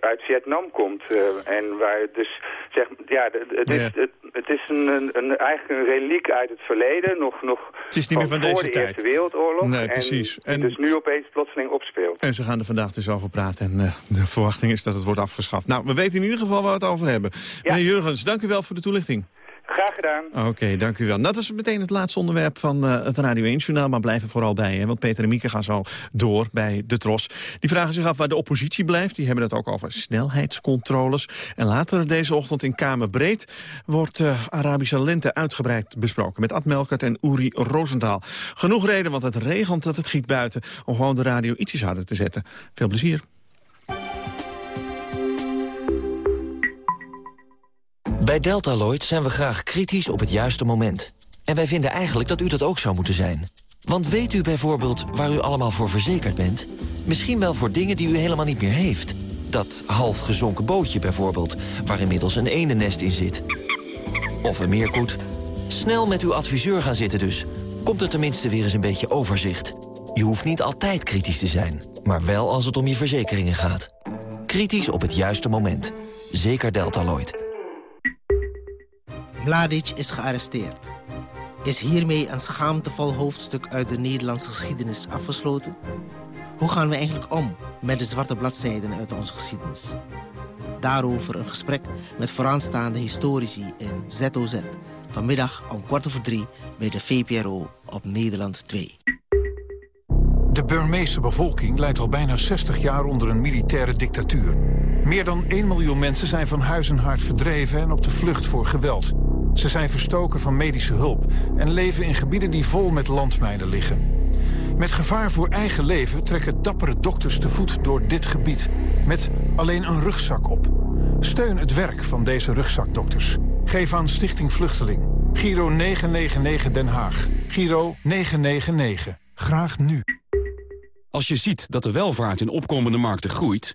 Speaker 20: uit Vietnam komt. en waar dus, zeg, ja, het is, het, het is een, een, eigenlijk een reliek uit het verleden, nog, nog
Speaker 12: het is niet meer van deze
Speaker 20: de
Speaker 12: tijd.
Speaker 20: Eerste Wereldoorlog.
Speaker 12: Nee, precies.
Speaker 20: En, en dus nu opeens plotseling opspeelt.
Speaker 12: En ze gaan er vandaag dus over praten. En uh, de verwachting is dat het wordt afgeschaft. Nou, we weten in ieder geval waar we het over hebben. Ja. Meneer Jurgens, dank u wel voor de toelichting.
Speaker 20: Graag gedaan.
Speaker 12: Oké, dank u wel. Dat is meteen het laatste onderwerp van uh, het Radio 1-journaal. Maar blijf er vooral bij, hè, want Peter en Mieke gaan zo door bij de Tros. Die vragen zich af waar de oppositie blijft. Die hebben het ook over snelheidscontroles. En later deze ochtend in Kamerbreed wordt uh, Arabische lente uitgebreid besproken. Met Ad Melkert en Uri Rosendaal. Genoeg reden, want het regent dat het giet buiten... om gewoon de radio ietsjes harder te zetten. Veel plezier.
Speaker 21: Bij Deltaloid zijn we graag kritisch op het juiste moment. En wij vinden eigenlijk dat u dat ook zou moeten zijn. Want weet u bijvoorbeeld waar u allemaal voor verzekerd bent? Misschien wel voor dingen die u helemaal niet meer heeft. Dat half gezonken bootje bijvoorbeeld, waar inmiddels een enennest in zit. Of een meerkoet. Snel met uw adviseur gaan zitten dus. Komt er tenminste weer eens een beetje overzicht. Je hoeft niet altijd kritisch te zijn, maar wel als het om je verzekeringen gaat. Kritisch op het juiste moment. Zeker Deltaloid.
Speaker 22: Mladic is gearresteerd. Is hiermee een schaamtevol hoofdstuk uit de Nederlandse geschiedenis afgesloten? Hoe gaan we eigenlijk om met de zwarte bladzijden uit onze geschiedenis? Daarover een gesprek met vooraanstaande historici in ZOZ. Vanmiddag om kwart over drie bij de VPRO op Nederland 2.
Speaker 23: De Burmeese bevolking leidt al bijna 60 jaar onder een militaire dictatuur. Meer dan 1 miljoen mensen zijn van huis en hart verdreven en op de vlucht voor geweld. Ze zijn verstoken van medische hulp en leven in gebieden die vol met landmijnen liggen. Met gevaar voor eigen leven trekken dappere dokters te voet door dit gebied. Met alleen een rugzak op. Steun het werk van deze rugzakdokters. Geef aan Stichting Vluchteling. Giro 999 Den Haag. Giro 999. Graag nu.
Speaker 24: Als je ziet dat de welvaart in opkomende markten groeit...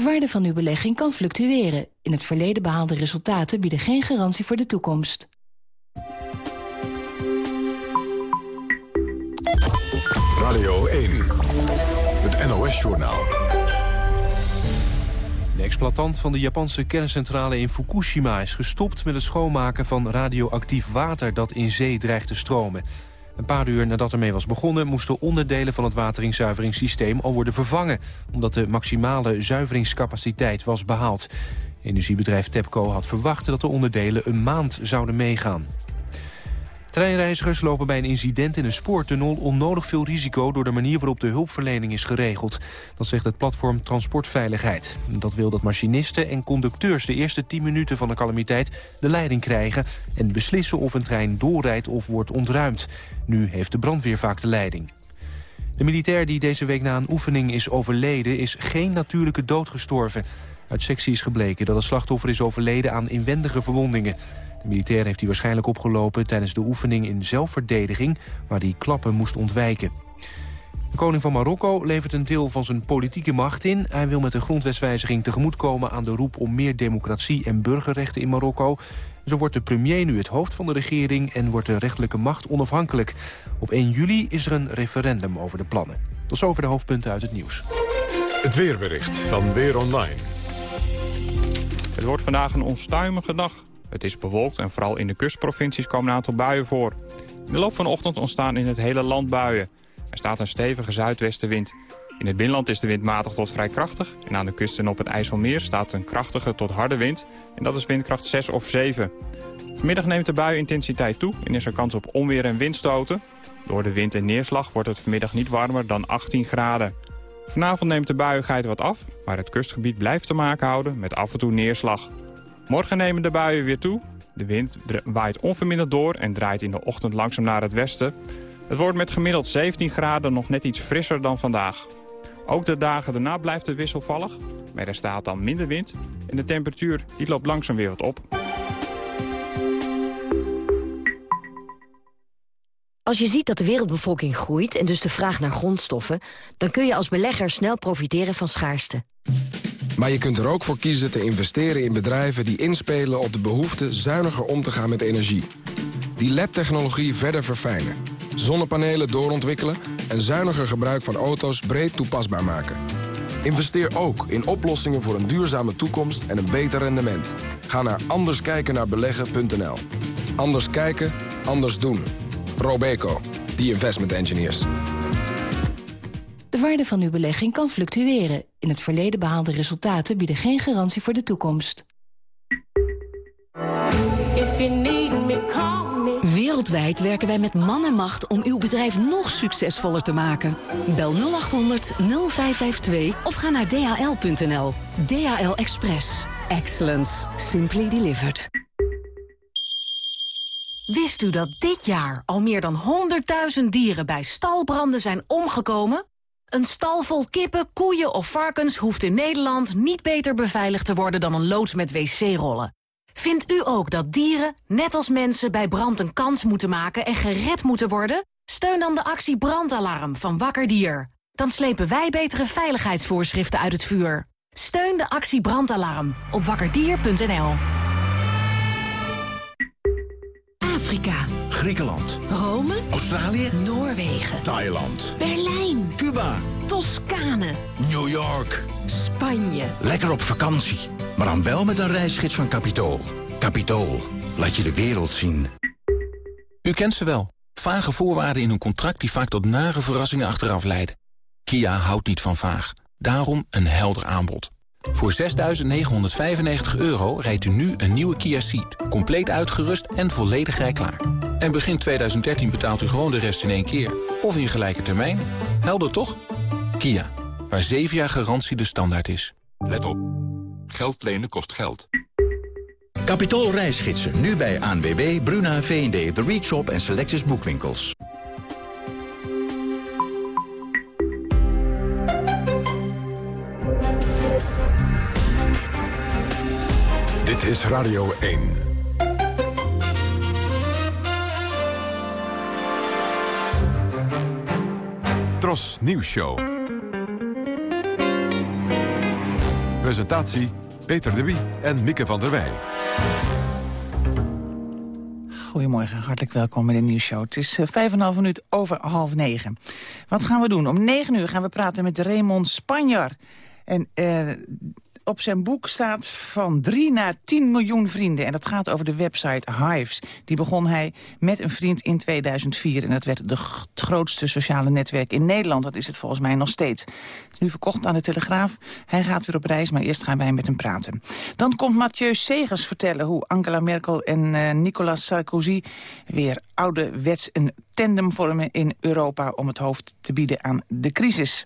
Speaker 25: De waarde van uw belegging kan fluctueren. In het verleden behaalde resultaten bieden geen garantie voor de toekomst.
Speaker 1: Radio 1, het NOS-journaal.
Speaker 2: De exploitant van de Japanse kerncentrale in Fukushima is gestopt met het schoonmaken van radioactief water dat in zee dreigt te stromen. Een paar uur nadat ermee was begonnen moesten onderdelen van het wateringszuiveringssysteem al worden vervangen, omdat de maximale zuiveringscapaciteit was behaald. Energiebedrijf TEPCO had verwacht dat de onderdelen een maand zouden meegaan. Treinreizigers lopen bij een incident in een spoortunnel onnodig veel risico door de manier waarop de hulpverlening is geregeld. Dat zegt het platform Transportveiligheid. Dat wil dat machinisten en conducteurs de eerste 10 minuten van de calamiteit de leiding krijgen en beslissen of een trein doorrijdt of wordt ontruimd. Nu heeft de brandweer vaak de leiding. De militair die deze week na een oefening is overleden is geen natuurlijke dood gestorven. Uit sectie is gebleken dat het slachtoffer is overleden aan inwendige verwondingen. De militair heeft hij waarschijnlijk opgelopen tijdens de oefening in zelfverdediging... waar hij klappen moest ontwijken. De koning van Marokko levert een deel van zijn politieke macht in. Hij wil met de grondwetswijziging tegemoetkomen aan de roep om meer democratie en burgerrechten in Marokko. Zo wordt de premier nu het hoofd van de regering en wordt de rechterlijke macht onafhankelijk. Op 1 juli is er een referendum over de plannen. Tot zover de hoofdpunten uit het nieuws.
Speaker 1: Het weerbericht van Weer Online.
Speaker 26: Het wordt vandaag een onstuimige dag. Het is bewolkt en vooral in de kustprovincies komen een aantal buien voor. In de loop van de ochtend ontstaan in het hele land buien. Er staat een stevige zuidwestenwind. In het binnenland is de wind matig tot vrij krachtig. En aan de kust en op het IJsselmeer staat een krachtige tot harde wind. En dat is windkracht 6 of 7. Vanmiddag neemt de buienintensiteit toe en is er kans op onweer en windstoten. Door de wind en neerslag wordt het vanmiddag niet warmer dan 18 graden. Vanavond neemt de buiigheid wat af, maar het kustgebied blijft te maken houden met af en toe neerslag. Morgen nemen de buien weer toe. De wind waait onverminderd door en draait in de ochtend langzaam naar het westen. Het wordt met gemiddeld 17 graden nog net iets frisser dan vandaag. Ook de dagen daarna blijft het wisselvallig, maar er staat dan minder wind... en de temperatuur die loopt langzaam weer wat op.
Speaker 27: Als je ziet dat de wereldbevolking groeit en dus de vraag naar grondstoffen... dan kun je als belegger snel profiteren van schaarste.
Speaker 28: Maar je kunt er ook voor kiezen te investeren in bedrijven die inspelen op de behoefte zuiniger om te gaan met energie. Die LED-technologie verder verfijnen, zonnepanelen doorontwikkelen en zuiniger gebruik van auto's breed toepasbaar maken. Investeer ook in oplossingen voor een duurzame toekomst en een beter rendement. Ga naar anderskijkennaarbeleggen.nl. Anders kijken, anders doen. Robeco, the investment engineers.
Speaker 25: De waarde van uw belegging kan fluctueren. In het verleden behaalde resultaten bieden geen garantie voor de toekomst.
Speaker 29: Wereldwijd werken wij met man en macht om uw bedrijf nog succesvoller te maken. Bel 0800 0552 of ga naar dhl.nl. DHL Express. Excellence. Simply delivered.
Speaker 30: Wist u dat dit jaar al meer dan 100.000 dieren bij stalbranden zijn omgekomen? Een stal vol kippen, koeien of varkens hoeft in Nederland niet beter beveiligd te worden dan een loods met wc-rollen. Vindt u ook dat dieren, net als mensen, bij brand een kans moeten maken en gered moeten worden? Steun dan de actie Brandalarm van Wakker Dier. Dan slepen wij betere veiligheidsvoorschriften uit het vuur. Steun de actie Brandalarm op wakkerdier.nl.
Speaker 29: Zuid-Afrika.
Speaker 31: Griekenland.
Speaker 29: Rome.
Speaker 31: Australië.
Speaker 29: Noorwegen.
Speaker 31: Thailand.
Speaker 29: Berlijn.
Speaker 31: Cuba.
Speaker 29: Toscane.
Speaker 31: New York.
Speaker 29: Spanje.
Speaker 31: Lekker op vakantie. Maar dan wel met een reisgids van Capitool. Capitool. Laat je de wereld zien.
Speaker 32: U kent ze wel. Vage voorwaarden in een contract die vaak tot nare verrassingen achteraf leiden. Kia houdt niet van vaag. Daarom een helder aanbod. Voor 6.995 euro rijdt u nu een nieuwe Kia Ceed. Compleet uitgerust en volledig rijklaar. En begin 2013 betaalt u gewoon de rest in één keer. Of in gelijke termijn. Helder toch? Kia, waar 7 jaar garantie de standaard is.
Speaker 1: Let op. Geld lenen kost geld.
Speaker 31: Capitool reisgidsen. Nu bij ANWB, Bruna, V&D, The Reach Shop en Selectus Boekwinkels.
Speaker 1: Dit is Radio 1. Tros Nieuws Show. Presentatie Peter de Wie en Mieke van der Wij.
Speaker 33: Goedemorgen, hartelijk welkom bij de nieuwsshow. Het is eh, vijf en half minuut over half negen. Wat gaan we doen? Om negen uur gaan we praten met Raymond Spanjar. En eh, op zijn boek staat van 3 naar 10 miljoen vrienden. En dat gaat over de website Hives. Die begon hij met een vriend in 2004. En dat werd de het grootste sociale netwerk in Nederland. Dat is het volgens mij nog steeds. Het is nu verkocht aan de Telegraaf. Hij gaat weer op reis, maar eerst gaan wij met hem praten. Dan komt Mathieu Segers vertellen hoe Angela Merkel en eh, Nicolas Sarkozy... weer ouderwets een tandem vormen in Europa... om het hoofd te bieden aan de crisis.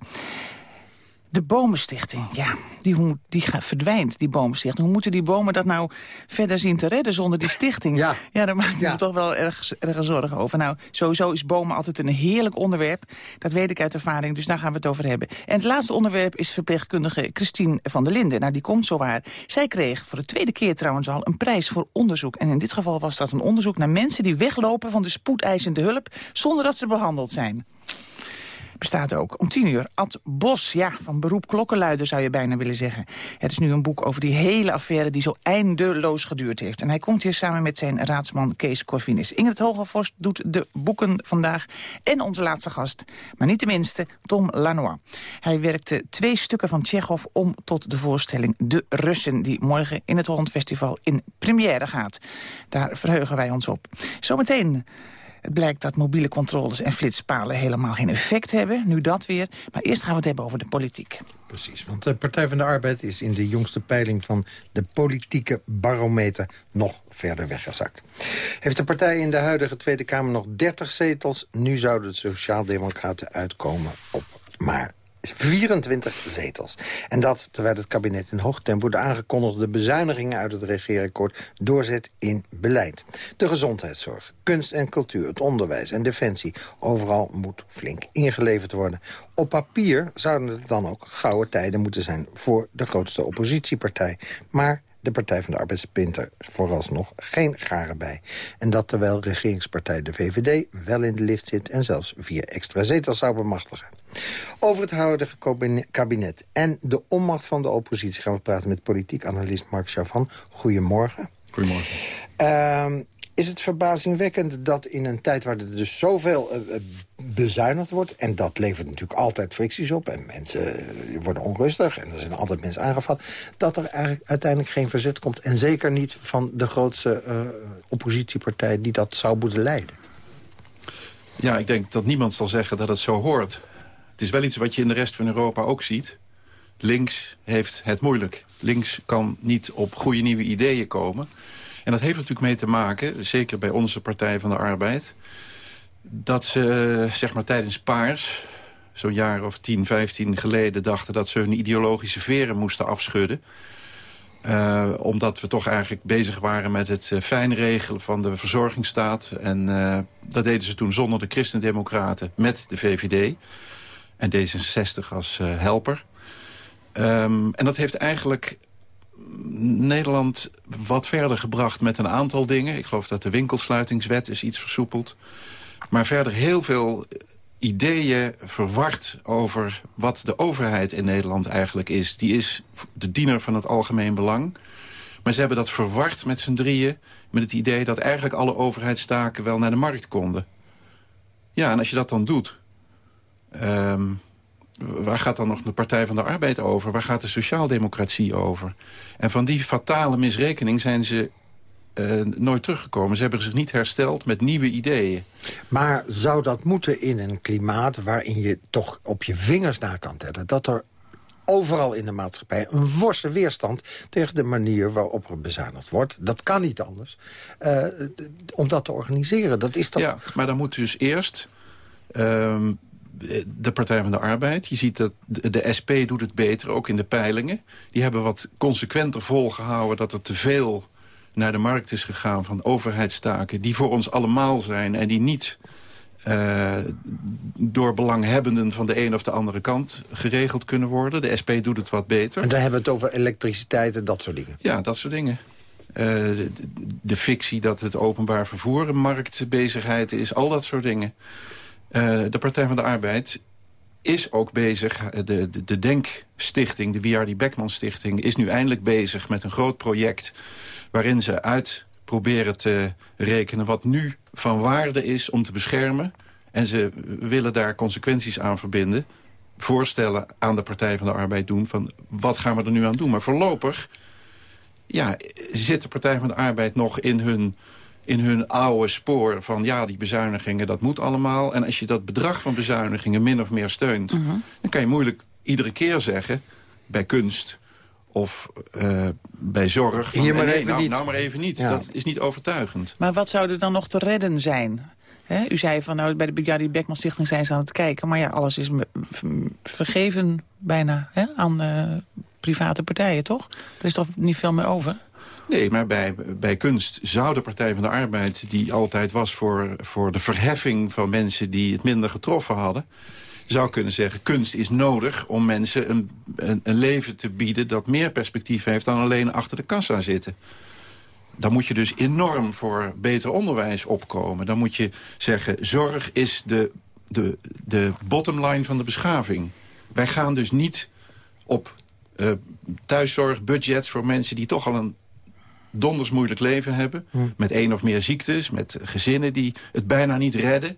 Speaker 33: De Bomenstichting, ja, die, hoe- die verdwijnt, die Bomenstichting. Hoe moeten die bomen dat nou verder zien te redden zonder die stichting? Ja, ja daar maak ik me toch wel erg, erg zorgen over. Nou, sowieso is bomen altijd een heerlijk onderwerp. Dat weet ik uit ervaring, dus daar gaan we het over hebben. En het laatste onderwerp is verpleegkundige Christine van der Linden. Nou, die komt zowaar. Zij kreeg voor de tweede keer trouwens al een prijs voor onderzoek. En in dit geval was dat een onderzoek naar mensen die weglopen van de spoedeisende hulp... zonder dat ze behandeld zijn bestaat ook. Om tien uur, Ad Bos, ja, van beroep klokkenluider zou je bijna willen zeggen. Het is nu een boek over die hele affaire die zo eindeloos geduurd heeft. En hij komt hier samen met zijn raadsman Kees Corvinus. Ingrid Hogevorst doet de boeken vandaag. En onze laatste gast, maar niet de minste, Tom Lanois. Hij werkte twee stukken van Tsjechov om tot de voorstelling De Russen... die morgen in het Holland Festival in première gaat. Daar verheugen wij ons op. Zometeen... Het blijkt dat mobiele controles en flitspalen helemaal geen effect hebben. Nu dat weer. Maar eerst gaan we het hebben over de politiek.
Speaker 34: Precies, want de Partij van de Arbeid is in de jongste peiling van de politieke barometer nog verder weggezakt. Heeft de partij in de huidige Tweede Kamer nog 30 zetels, nu zouden de Sociaaldemocraten uitkomen op maar 24 zetels. En dat terwijl het kabinet in hoog tempo de aangekondigde bezuinigingen uit het regeerakkoord doorzet in beleid. De gezondheidszorg, kunst en cultuur, het onderwijs en defensie. Overal moet flink ingeleverd worden. Op papier zouden het dan ook gouden tijden moeten zijn voor de grootste oppositiepartij. Maar de Partij van de Arbeid spint er vooralsnog geen garen bij. En dat terwijl regeringspartij de VVD wel in de lift zit... en zelfs vier extra zetels zou bemachtigen. Over het huidige kabine- kabinet en de onmacht van de oppositie... gaan we praten met politiek analist Mark Chavan. Goedemorgen.
Speaker 35: Goedemorgen.
Speaker 34: Ehm, is het verbazingwekkend dat in een tijd waar er dus zoveel eh, eh, bezuinigd wordt... en dat levert natuurlijk altijd fricties op... en mensen eh, worden onrustig en er zijn altijd mensen aangevallen... dat er eigenlijk uiteindelijk geen verzet komt. En zeker niet van de grootste eh, oppositiepartij die dat zou moeten leiden.
Speaker 35: Ja, ik denk dat niemand zal zeggen dat het zo hoort. Het is wel iets wat je in de rest van Europa ook ziet. Links heeft het moeilijk. Links kan niet op goede nieuwe ideeën komen. En dat heeft natuurlijk mee te maken, zeker bij onze Partij van de Arbeid... dat ze zeg maar tijdens Paars, zo'n jaar of 10, 15 geleden... dachten dat ze hun ideologische veren moesten afschudden. Eh, omdat we toch eigenlijk bezig waren met het uh, fijnregelen van de verzorgingsstaat. En uh, dat deden ze toen zonder de christendemocraten met de VVD. En D66 als helper. Um, en dat heeft eigenlijk Nederland wat verder gebracht met een aantal dingen. Ik geloof dat de winkelsluitingswet is iets versoepeld. Maar verder heel veel ideeën verward over wat de overheid in Nederland eigenlijk is. Die is de diener van het algemeen belang. Maar ze hebben dat verward met z'n drieën... met het idee dat eigenlijk alle overheidstaken wel naar de markt konden. Ja, en als je dat dan doet... Ehm, waar gaat dan nog de Partij van de Arbeid over? Waar gaat de sociaaldemocratie over? En van die fatale misrekening zijn ze uh, nooit teruggekomen. Ze hebben zich niet hersteld met nieuwe ideeën.
Speaker 34: Maar zou dat moeten in een klimaat waarin je toch op je vingers na kan tellen... dat er overal in de maatschappij een forse weerstand... tegen de manier waarop er bezuinigd wordt. Dat kan niet anders. Uh, om dat te organiseren, dat is toch...
Speaker 35: Ja, maar dan moet dus eerst... Uh, de Partij van de Arbeid. Je ziet dat de SP doet het beter, ook in de peilingen. Die hebben wat consequenter volgehouden dat er te veel naar de markt is gegaan van overheidstaken... die voor ons allemaal zijn en die niet uh, door belanghebbenden van de een of de andere kant geregeld kunnen worden. De SP doet het wat beter.
Speaker 34: En dan hebben we het over elektriciteit en dat soort dingen.
Speaker 35: Ja, dat soort dingen. Uh, de, de, fictie dat het openbaar vervoer een marktbezigheid is, al dat soort dingen. Uh, de Partij van de Arbeid is ook bezig, de, de, de Denkstichting, de W.R.D. Beckman Stichting... is nu eindelijk bezig met een groot project waarin ze uit proberen te rekenen wat nu van waarde is om te beschermen. En ze willen daar consequenties aan verbinden. Voorstellen aan de Partij van de Arbeid doen van wat gaan we er nu aan doen. Maar voorlopig ja, zit de Partij van de Arbeid nog in hun, in hun oude spoor van ja, die bezuinigingen, dat moet allemaal. En als je dat bedrag van bezuinigingen min of meer steunt... Mhm. dan kan je moeilijk iedere keer zeggen, bij kunst of uh, bij zorg. Van,
Speaker 34: Hier maar
Speaker 35: nee,
Speaker 34: even
Speaker 35: nou,
Speaker 34: niet.
Speaker 35: nou maar even niet. Dat is niet overtuigend.
Speaker 33: Maar wat zou er dan nog te redden zijn? u zei van nou, bij de Bugatti Beckman Stichting zijn ze aan het kijken. Maar ja, alles is vergeven bijna aan uh, private partijen, toch? Er is toch niet veel meer over?
Speaker 35: Nee, maar bij, bij kunst zou de Partij van de Arbeid... die altijd was voor, voor de verheffing van mensen die het minder getroffen hadden zou kunnen zeggen... kunst is nodig om mensen een, een, een, leven te bieden... dat meer perspectief heeft dan alleen achter de kassa zitten. Dan moet je dus enorm voor beter onderwijs opkomen. Dan moet je zeggen, zorg is de, de, de bottomline van de beschaving. Wij gaan dus niet op uh, thuiszorgbudgets voor mensen... die toch al een donders moeilijk leven hebben. Hm. Met één of meer ziektes, met gezinnen die het bijna niet redden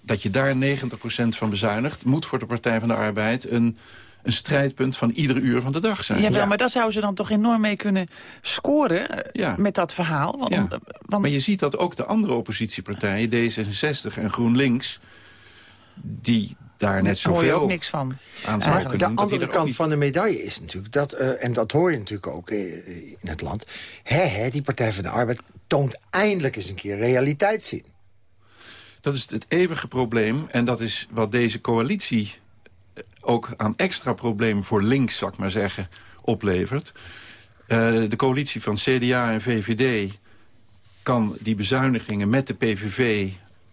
Speaker 35: dat je daar 90% van bezuinigt... moet voor de Partij van de Arbeid een, een strijdpunt van iedere uur van de dag zijn.
Speaker 33: Jawel, ja. maar daar zou ze dan toch enorm mee kunnen scoren eh, ja. met dat verhaal. Want,
Speaker 35: ja. want... Maar je ziet dat ook de andere oppositiepartijen, D66 en GroenLinks... die daar net zoveel
Speaker 33: ook niks van.
Speaker 35: aan kunnen
Speaker 34: De andere kant van de medaille is natuurlijk dat... Uh, en dat hoor je natuurlijk ook uh, in het land... Hè, hè, die Partij van de Arbeid toont eindelijk eens een keer realiteitszin.
Speaker 35: Dat is het eeuwige probleem. En dat is wat deze coalitie ook aan extra problemen voor links, zal ik maar zeggen, oplevert. Uh, de coalitie van CDA en VVD kan die bezuinigingen met de PVV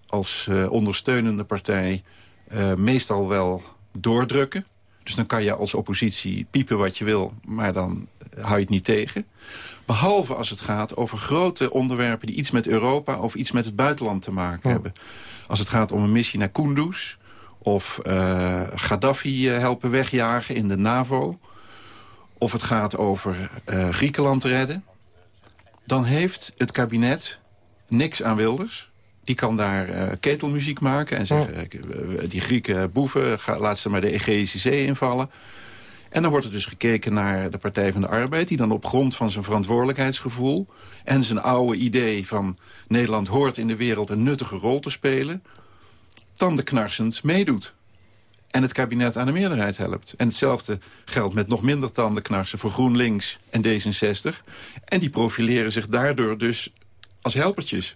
Speaker 35: als uh, ondersteunende partij uh, meestal wel doordrukken. Dus dan kan je als oppositie piepen wat je wil, maar dan hou je het niet tegen. Behalve als het gaat over grote onderwerpen die iets met Europa... of iets met het buitenland te maken hebben. Als het gaat om een missie naar Kunduz... of uh, Gaddafi helpen wegjagen in de NAVO... of het gaat over uh, Griekenland redden... dan heeft het kabinet niks aan Wilders. Die kan daar ketelmuziek maken en zeggen... die Grieken boeven, ga, laat ze maar de Egeïsche Zee invallen... En dan wordt er dus gekeken naar de Partij van de Arbeid... die dan op grond van zijn verantwoordelijkheidsgevoel... en zijn oude idee van Nederland hoort in de wereld een nuttige rol te spelen... tandenknarsend meedoet. En het kabinet aan de meerderheid helpt. En hetzelfde geldt met nog minder tandenknarsen voor GroenLinks en D66. En die profileren zich daardoor dus als helpertjes.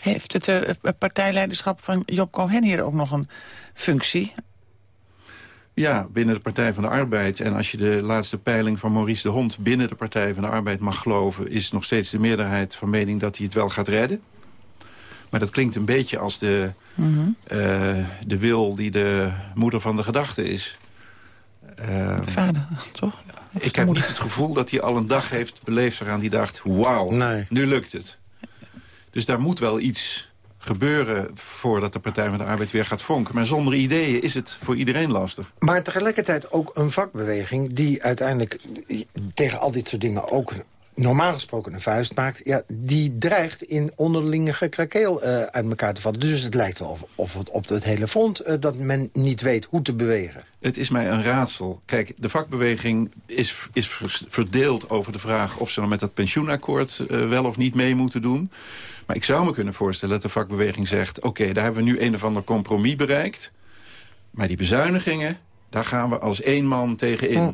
Speaker 33: Heeft het uh, partijleiderschap van Job Cohen hier ook nog een functie?
Speaker 35: Ja, binnen de Partij van de Arbeid. En als je de laatste peiling van Maurice de Hond binnen de Partij van de Arbeid mag geloven... is nog steeds de meerderheid van mening dat hij het wel gaat redden. Maar dat klinkt een beetje als de, mm -hmm. uh, de wil die de moeder van de gedachte is.
Speaker 33: Uh, vader, toch?
Speaker 35: Ik heb niet het gevoel dat hij al een dag heeft beleefd eraan die dacht... wauw, nee. nu lukt het. Dus daar moet wel iets gebeuren voordat de Partij van de Arbeid weer gaat vonken. Maar zonder ideeën is het voor iedereen lastig.
Speaker 34: Maar tegelijkertijd ook een vakbeweging die uiteindelijk tegen al dit soort dingen ook normaal gesproken een vuist maakt... Ja, die dreigt in onderlinge gekrakeel uh, uit elkaar te vallen. Dus het lijkt wel of, of het op het hele front uh, dat men niet weet hoe te bewegen.
Speaker 35: Het is mij een raadsel. Kijk, de vakbeweging is, is verdeeld over de vraag... of ze dan met dat pensioenakkoord uh, wel of niet mee moeten doen. Maar ik zou me kunnen voorstellen dat de vakbeweging zegt... oké, daar hebben we nu een of ander compromis bereikt... maar die bezuinigingen, daar gaan we als één man tegenin. Hm.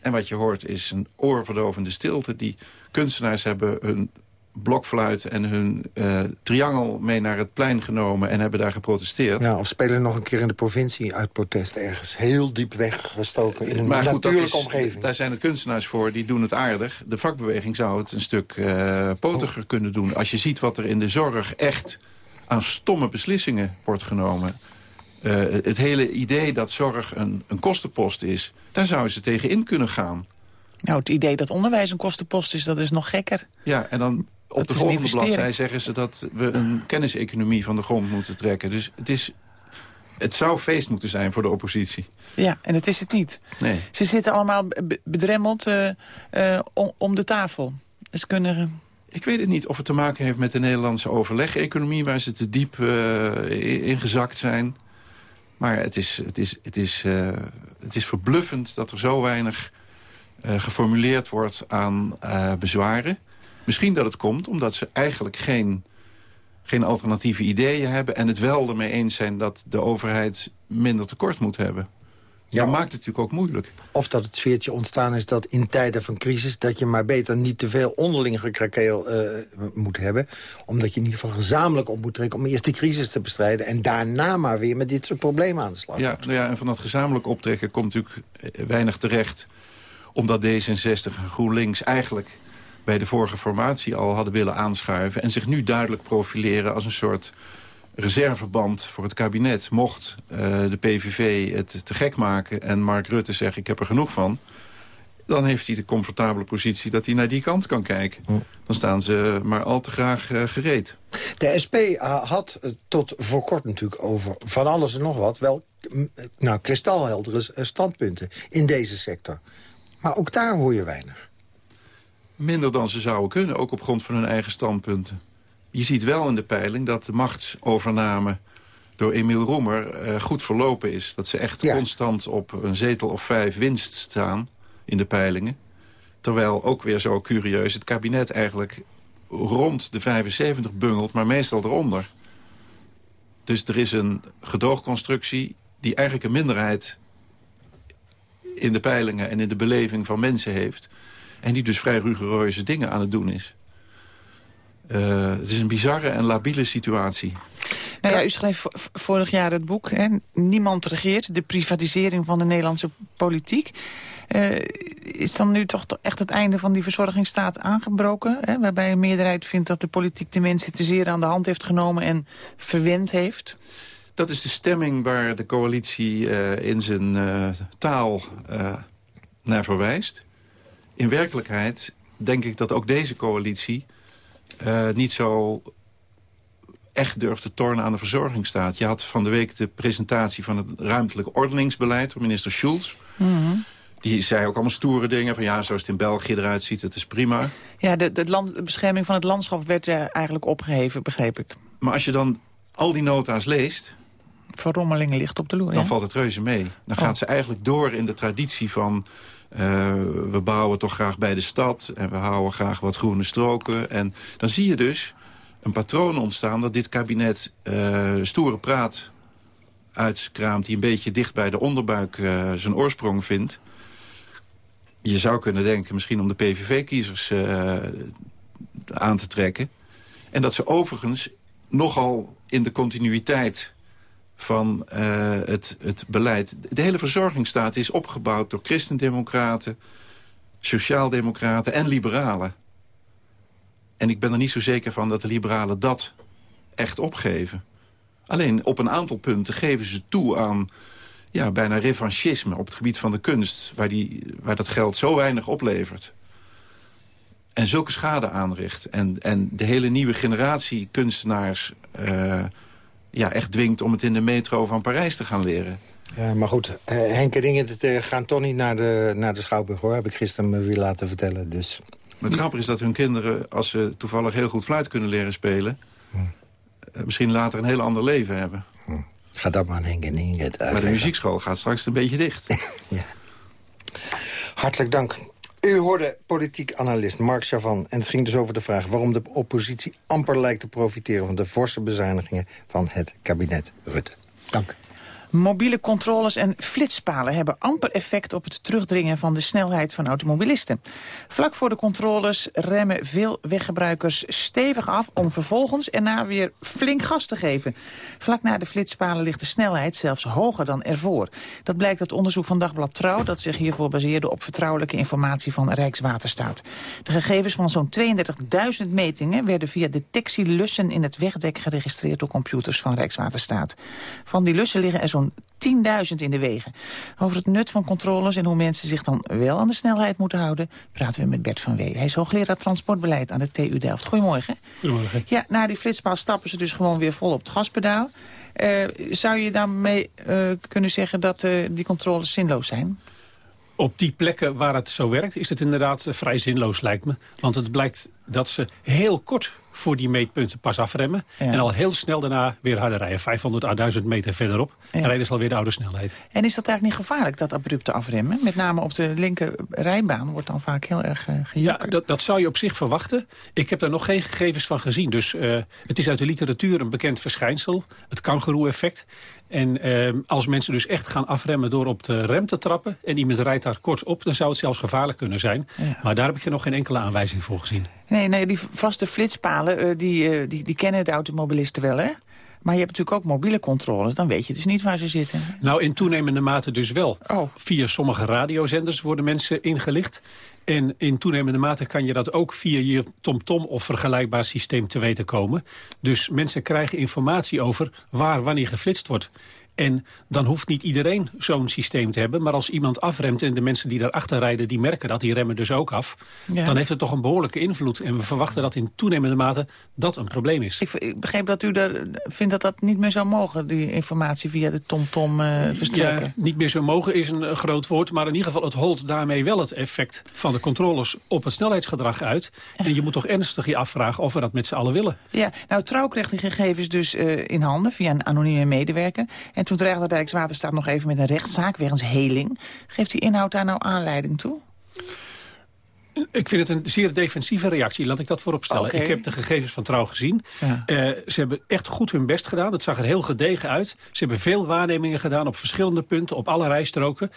Speaker 35: En wat je hoort is een oorverdovende stilte. Die kunstenaars hebben hun blokfluit en hun uh, triangel mee naar het plein genomen... en hebben daar geprotesteerd.
Speaker 34: Ja, of spelen nog een keer in de provincie uit protest ergens. Heel diep weggestoken in een maar goed, natuurlijke is, omgeving.
Speaker 35: Daar zijn de kunstenaars voor, die doen het aardig. De vakbeweging zou het een stuk uh, potiger kunnen doen. Als je ziet wat er in de zorg echt aan stomme beslissingen wordt genomen... Uh, het hele idee dat zorg een, een kostenpost is... daar zouden ze tegen in kunnen gaan.
Speaker 33: Nou, het idee dat onderwijs een kostenpost is, dat is nog gekker.
Speaker 35: Ja, en dan op de volgende bladzij zeggen ze dat we een kenniseconomie van de grond moeten trekken. Dus het, is, het zou feest moeten zijn voor de oppositie.
Speaker 33: Ja, en dat is het niet.
Speaker 35: Nee.
Speaker 33: Ze zitten allemaal bedremmeld uh, uh, om, de tafel. Ze kunnen...
Speaker 35: Ik weet het niet of het te maken heeft met de Nederlandse overleg-economie... waar ze te diep uh, ingezakt zijn. Maar het is, het, is, het, is, het is verbluffend dat er zo weinig geformuleerd wordt aan bezwaren. Misschien dat het komt omdat ze eigenlijk geen, geen alternatieve ideeën hebben... en het wel ermee eens zijn dat de overheid minder tekort moet hebben. Ja, dat maakt het natuurlijk ook moeilijk.
Speaker 34: Of dat het sfeertje ontstaan is dat in tijden van crisis... dat je maar beter niet te veel onderling gekrakeel uh, moet hebben. Omdat je in ieder geval gezamenlijk op moet trekken... om eerst de crisis te bestrijden... en daarna maar weer met dit soort problemen aan de slag.
Speaker 35: Ja, nou ja en van dat gezamenlijk optrekken komt natuurlijk eh, weinig terecht. Omdat D66 en GroenLinks eigenlijk bij de vorige formatie al hadden willen aanschuiven... en zich nu duidelijk profileren als een soort reserveband voor het kabinet. Mocht uh, de PVV het te gek maken en Mark Rutte zegt... ik heb er genoeg van, dan heeft hij de comfortabele positie... dat hij naar die kant kan kijken. Dan staan ze maar al te graag uh, gereed.
Speaker 34: De SP had tot voor kort natuurlijk over van alles en nog wat... wel nou, kristalheldere standpunten in deze sector. Maar ook daar hoor je weinig
Speaker 35: minder dan ze zouden kunnen, ook op grond van hun eigen standpunten. Je ziet wel in de peiling dat de machtsovername door Emiel Roemer uh, goed verlopen is. Dat ze echt constant op een zetel of vijf winst staan in de peilingen. Terwijl, ook weer zo curieus, het kabinet eigenlijk rond de 75 bungelt, maar meestal eronder. Dus er is een gedoogconstructie die eigenlijk een minderheid in de peilingen en in de beleving van mensen heeft. En die dus vrij rigoureuze dingen aan het doen is. Uh, het is een bizarre en labiele situatie.
Speaker 33: Nou ja, u schreef vorig jaar het boek, hè? Niemand regeert, de privatisering van de Nederlandse politiek. Uh, is dan nu toch echt het einde van die verzorgingsstaat aangebroken? Hè? Waarbij een meerderheid vindt dat de politiek de mensen te zeer aan de hand heeft genomen en verwend heeft?
Speaker 35: Dat is de stemming waar de coalitie uh, in zijn taal naar verwijst in werkelijkheid denk ik dat ook deze coalitie... Uh, niet zo echt durft te tornen aan de verzorgingsstaat. Je had van de week de presentatie van het ruimtelijk ordeningsbeleid... door minister Schulz. Mm Die zei ook allemaal stoere dingen. Van ja, zoals het in België eruit ziet, dat is prima.
Speaker 33: Ja, de, de, land, de bescherming van het landschap werd uh, eigenlijk opgeheven, begreep ik.
Speaker 35: Maar als je dan al die nota's leest...
Speaker 33: Verrommelingen ligt op de loer,
Speaker 35: Dan valt het reuze mee. Dan oh. gaat ze eigenlijk door in de traditie van uh, we bouwen toch graag bij de stad en we houden graag wat groene stroken. En dan zie je dus een patroon ontstaan dat dit kabinet uh, stoere praat uitkraamt... die een beetje dicht bij de onderbuik uh, zijn oorsprong vindt. Je zou kunnen denken misschien om de PVV-kiezers aan te trekken. En dat ze overigens nogal in de continuïteit van uh, het, het beleid. De hele verzorgingsstaat is opgebouwd door christendemocraten... sociaaldemocraten en liberalen. En ik ben er niet zo zeker van dat de liberalen dat echt opgeven. Alleen op een aantal punten geven ze toe aan ja, bijna revanchisme op het gebied van de kunst... waar, die, waar dat geld zo weinig oplevert. En zulke schade aanricht. En, en de hele nieuwe generatie kunstenaars... Uh, ja, echt dwingt om het in de metro van Parijs te gaan leren.
Speaker 34: Ja, maar goed, uh, Henk en Inge gaan toch niet naar de, naar de Schouwburg, hoor. Heb ik gisteren me weer laten vertellen, dus...
Speaker 35: Maar het grappige is dat hun kinderen, als ze toevallig heel goed fluit kunnen leren spelen... Eh, misschien later een heel ander leven hebben.
Speaker 34: Ga dat maar aan Henk en Ingrid
Speaker 35: Maar de muziekschool gaat straks een beetje dicht.
Speaker 34: Hartelijk dank. U hoorde politiek analist Mark Chavan. En het ging dus over de vraag waarom de oppositie amper lijkt te profiteren... van de forse bezuinigingen van het kabinet Rutte. Dank.
Speaker 33: Mobiele controles en flitspalen hebben amper effect op het terugdringen van de snelheid van automobilisten. Vlak voor de controles remmen veel weggebruikers stevig af om vervolgens erna weer flink gas te geven. Vlak na de flitspalen ligt de snelheid zelfs hoger dan ervoor. Dat blijkt uit onderzoek van Dagblad Trouw dat zich hiervoor baseerde op vertrouwelijke informatie van Rijkswaterstaat. De gegevens van zo'n 32.000 metingen werden via detectielussen in het wegdek geregistreerd door computers van Rijkswaterstaat. Van die lussen liggen er zo'n 10.000 in de wegen. Over het nut van controles en hoe mensen zich dan wel aan de snelheid moeten houden... praten we met Bert van Wee. Hij is hoogleraar transportbeleid aan de TU Delft. Goedemorgen.
Speaker 36: Goedemorgen.
Speaker 33: Ja, na die flitspaal stappen ze dus gewoon weer vol op het gaspedaal. Uh, zou je daarmee uh, kunnen zeggen dat uh, die controles zinloos zijn?
Speaker 36: Op die plekken waar het zo werkt is het inderdaad vrij zinloos lijkt me. Want het blijkt dat ze heel kort voor die meetpunten pas afremmen. En al heel snel daarna weer harder rijden. 500 à 1000 meter verderop. Ja. En rijden ze alweer de oude snelheid.
Speaker 33: En is dat eigenlijk niet gevaarlijk, dat abrupte afremmen? Met name op de linker rijbaan wordt dan vaak heel erg uh,
Speaker 36: Ja, dat, dat, zou je op zich verwachten. Ik heb daar nog geen gegevens van gezien. Dus uh, het is uit de literatuur een bekend verschijnsel. Het kangeroe-effect. En uh, als mensen dus echt gaan afremmen door op de rem te trappen... en iemand rijdt daar kort op, dan zou het zelfs gevaarlijk kunnen zijn. Ja. Maar daar heb ik je nog geen enkele aanwijzing voor gezien.
Speaker 33: Nee, nee die vaste flitspalen, uh, die, uh, die, die kennen de automobilisten wel, hè? Maar je hebt natuurlijk ook mobiele controles. Dan weet je dus niet waar ze zitten.
Speaker 36: Nou, in toenemende mate dus wel.
Speaker 33: Oh.
Speaker 36: Via sommige radiozenders worden mensen ingelicht. En in toenemende mate kan je dat ook via je TomTom of vergelijkbaar systeem te weten komen. Dus mensen krijgen informatie over waar wanneer geflitst wordt. En dan hoeft niet iedereen zo'n systeem te hebben. Maar als iemand afremt en de mensen die daarachter rijden... die merken dat, die remmen dus ook af... Ja. dan heeft het toch een behoorlijke invloed. En we verwachten dat in toenemende mate dat een probleem is.
Speaker 33: Ik, ik begreep dat u daar vindt dat dat niet meer zou mogen... die informatie via de TomTom uh, verstrekken.
Speaker 36: Ja, niet meer zou mogen is een groot woord. Maar in ieder geval, het holt daarmee wel het effect van de controles... op het snelheidsgedrag uit. En je moet toch ernstig je afvragen of we dat met z'n allen willen.
Speaker 33: Ja, nou Trouw kreeg die gegevens dus uh, in handen... via een anonieme medewerker. En toen dreigde de Rijkswaterstaat nog even met een rechtszaak wegens heling. Geeft die inhoud daar nou aanleiding toe?
Speaker 36: Ik vind het een zeer defensieve reactie, laat ik dat voorop stellen.
Speaker 33: Okay.
Speaker 36: Ik heb de gegevens van Trouw gezien.
Speaker 33: Ja.
Speaker 36: Uh, ze hebben echt goed hun best gedaan. Het zag er heel gedegen uit. Ze hebben veel waarnemingen gedaan op verschillende punten, op alle rijstroken.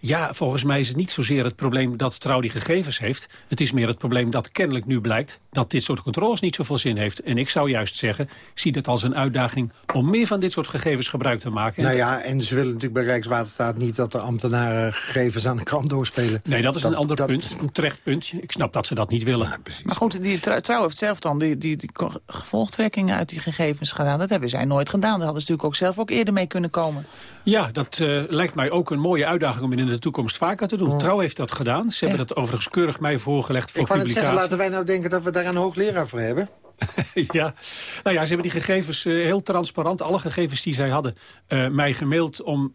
Speaker 36: Ja, volgens mij is het niet zozeer het probleem dat Trouw die gegevens heeft. Het is meer het probleem dat kennelijk nu blijkt dat dit soort controles niet zoveel zin heeft. En ik zou juist zeggen, zie het als een uitdaging om meer van dit soort gegevens gebruik te maken.
Speaker 34: Nou ja, en ze willen natuurlijk bij Rijkswaterstaat niet dat de ambtenaren gegevens aan de krant doorspelen.
Speaker 36: Nee, dat is dat, een ander dat, punt, een terecht punt. Ik snap dat ze dat niet willen.
Speaker 34: Ja,
Speaker 33: maar goed, die trouw heeft zelf dan die, die, die gevolgtrekkingen uit die gegevens gedaan. Dat hebben zij nooit gedaan. Daar hadden ze natuurlijk ook zelf ook eerder mee kunnen komen.
Speaker 36: Ja, dat uh, lijkt mij ook een mooie uitdaging om in de toekomst vaker te doen. Oh. Trouw heeft dat gedaan. Ze hebben dat overigens keurig mij voorgelegd voor
Speaker 34: Ik
Speaker 36: publicatie.
Speaker 34: Ik zeggen, laten wij nou denken dat we daar een hoogleraar voor hebben?
Speaker 36: ja. Nou ja, ze hebben die gegevens uh, heel transparant, alle gegevens die zij hadden, uh, mij gemaild om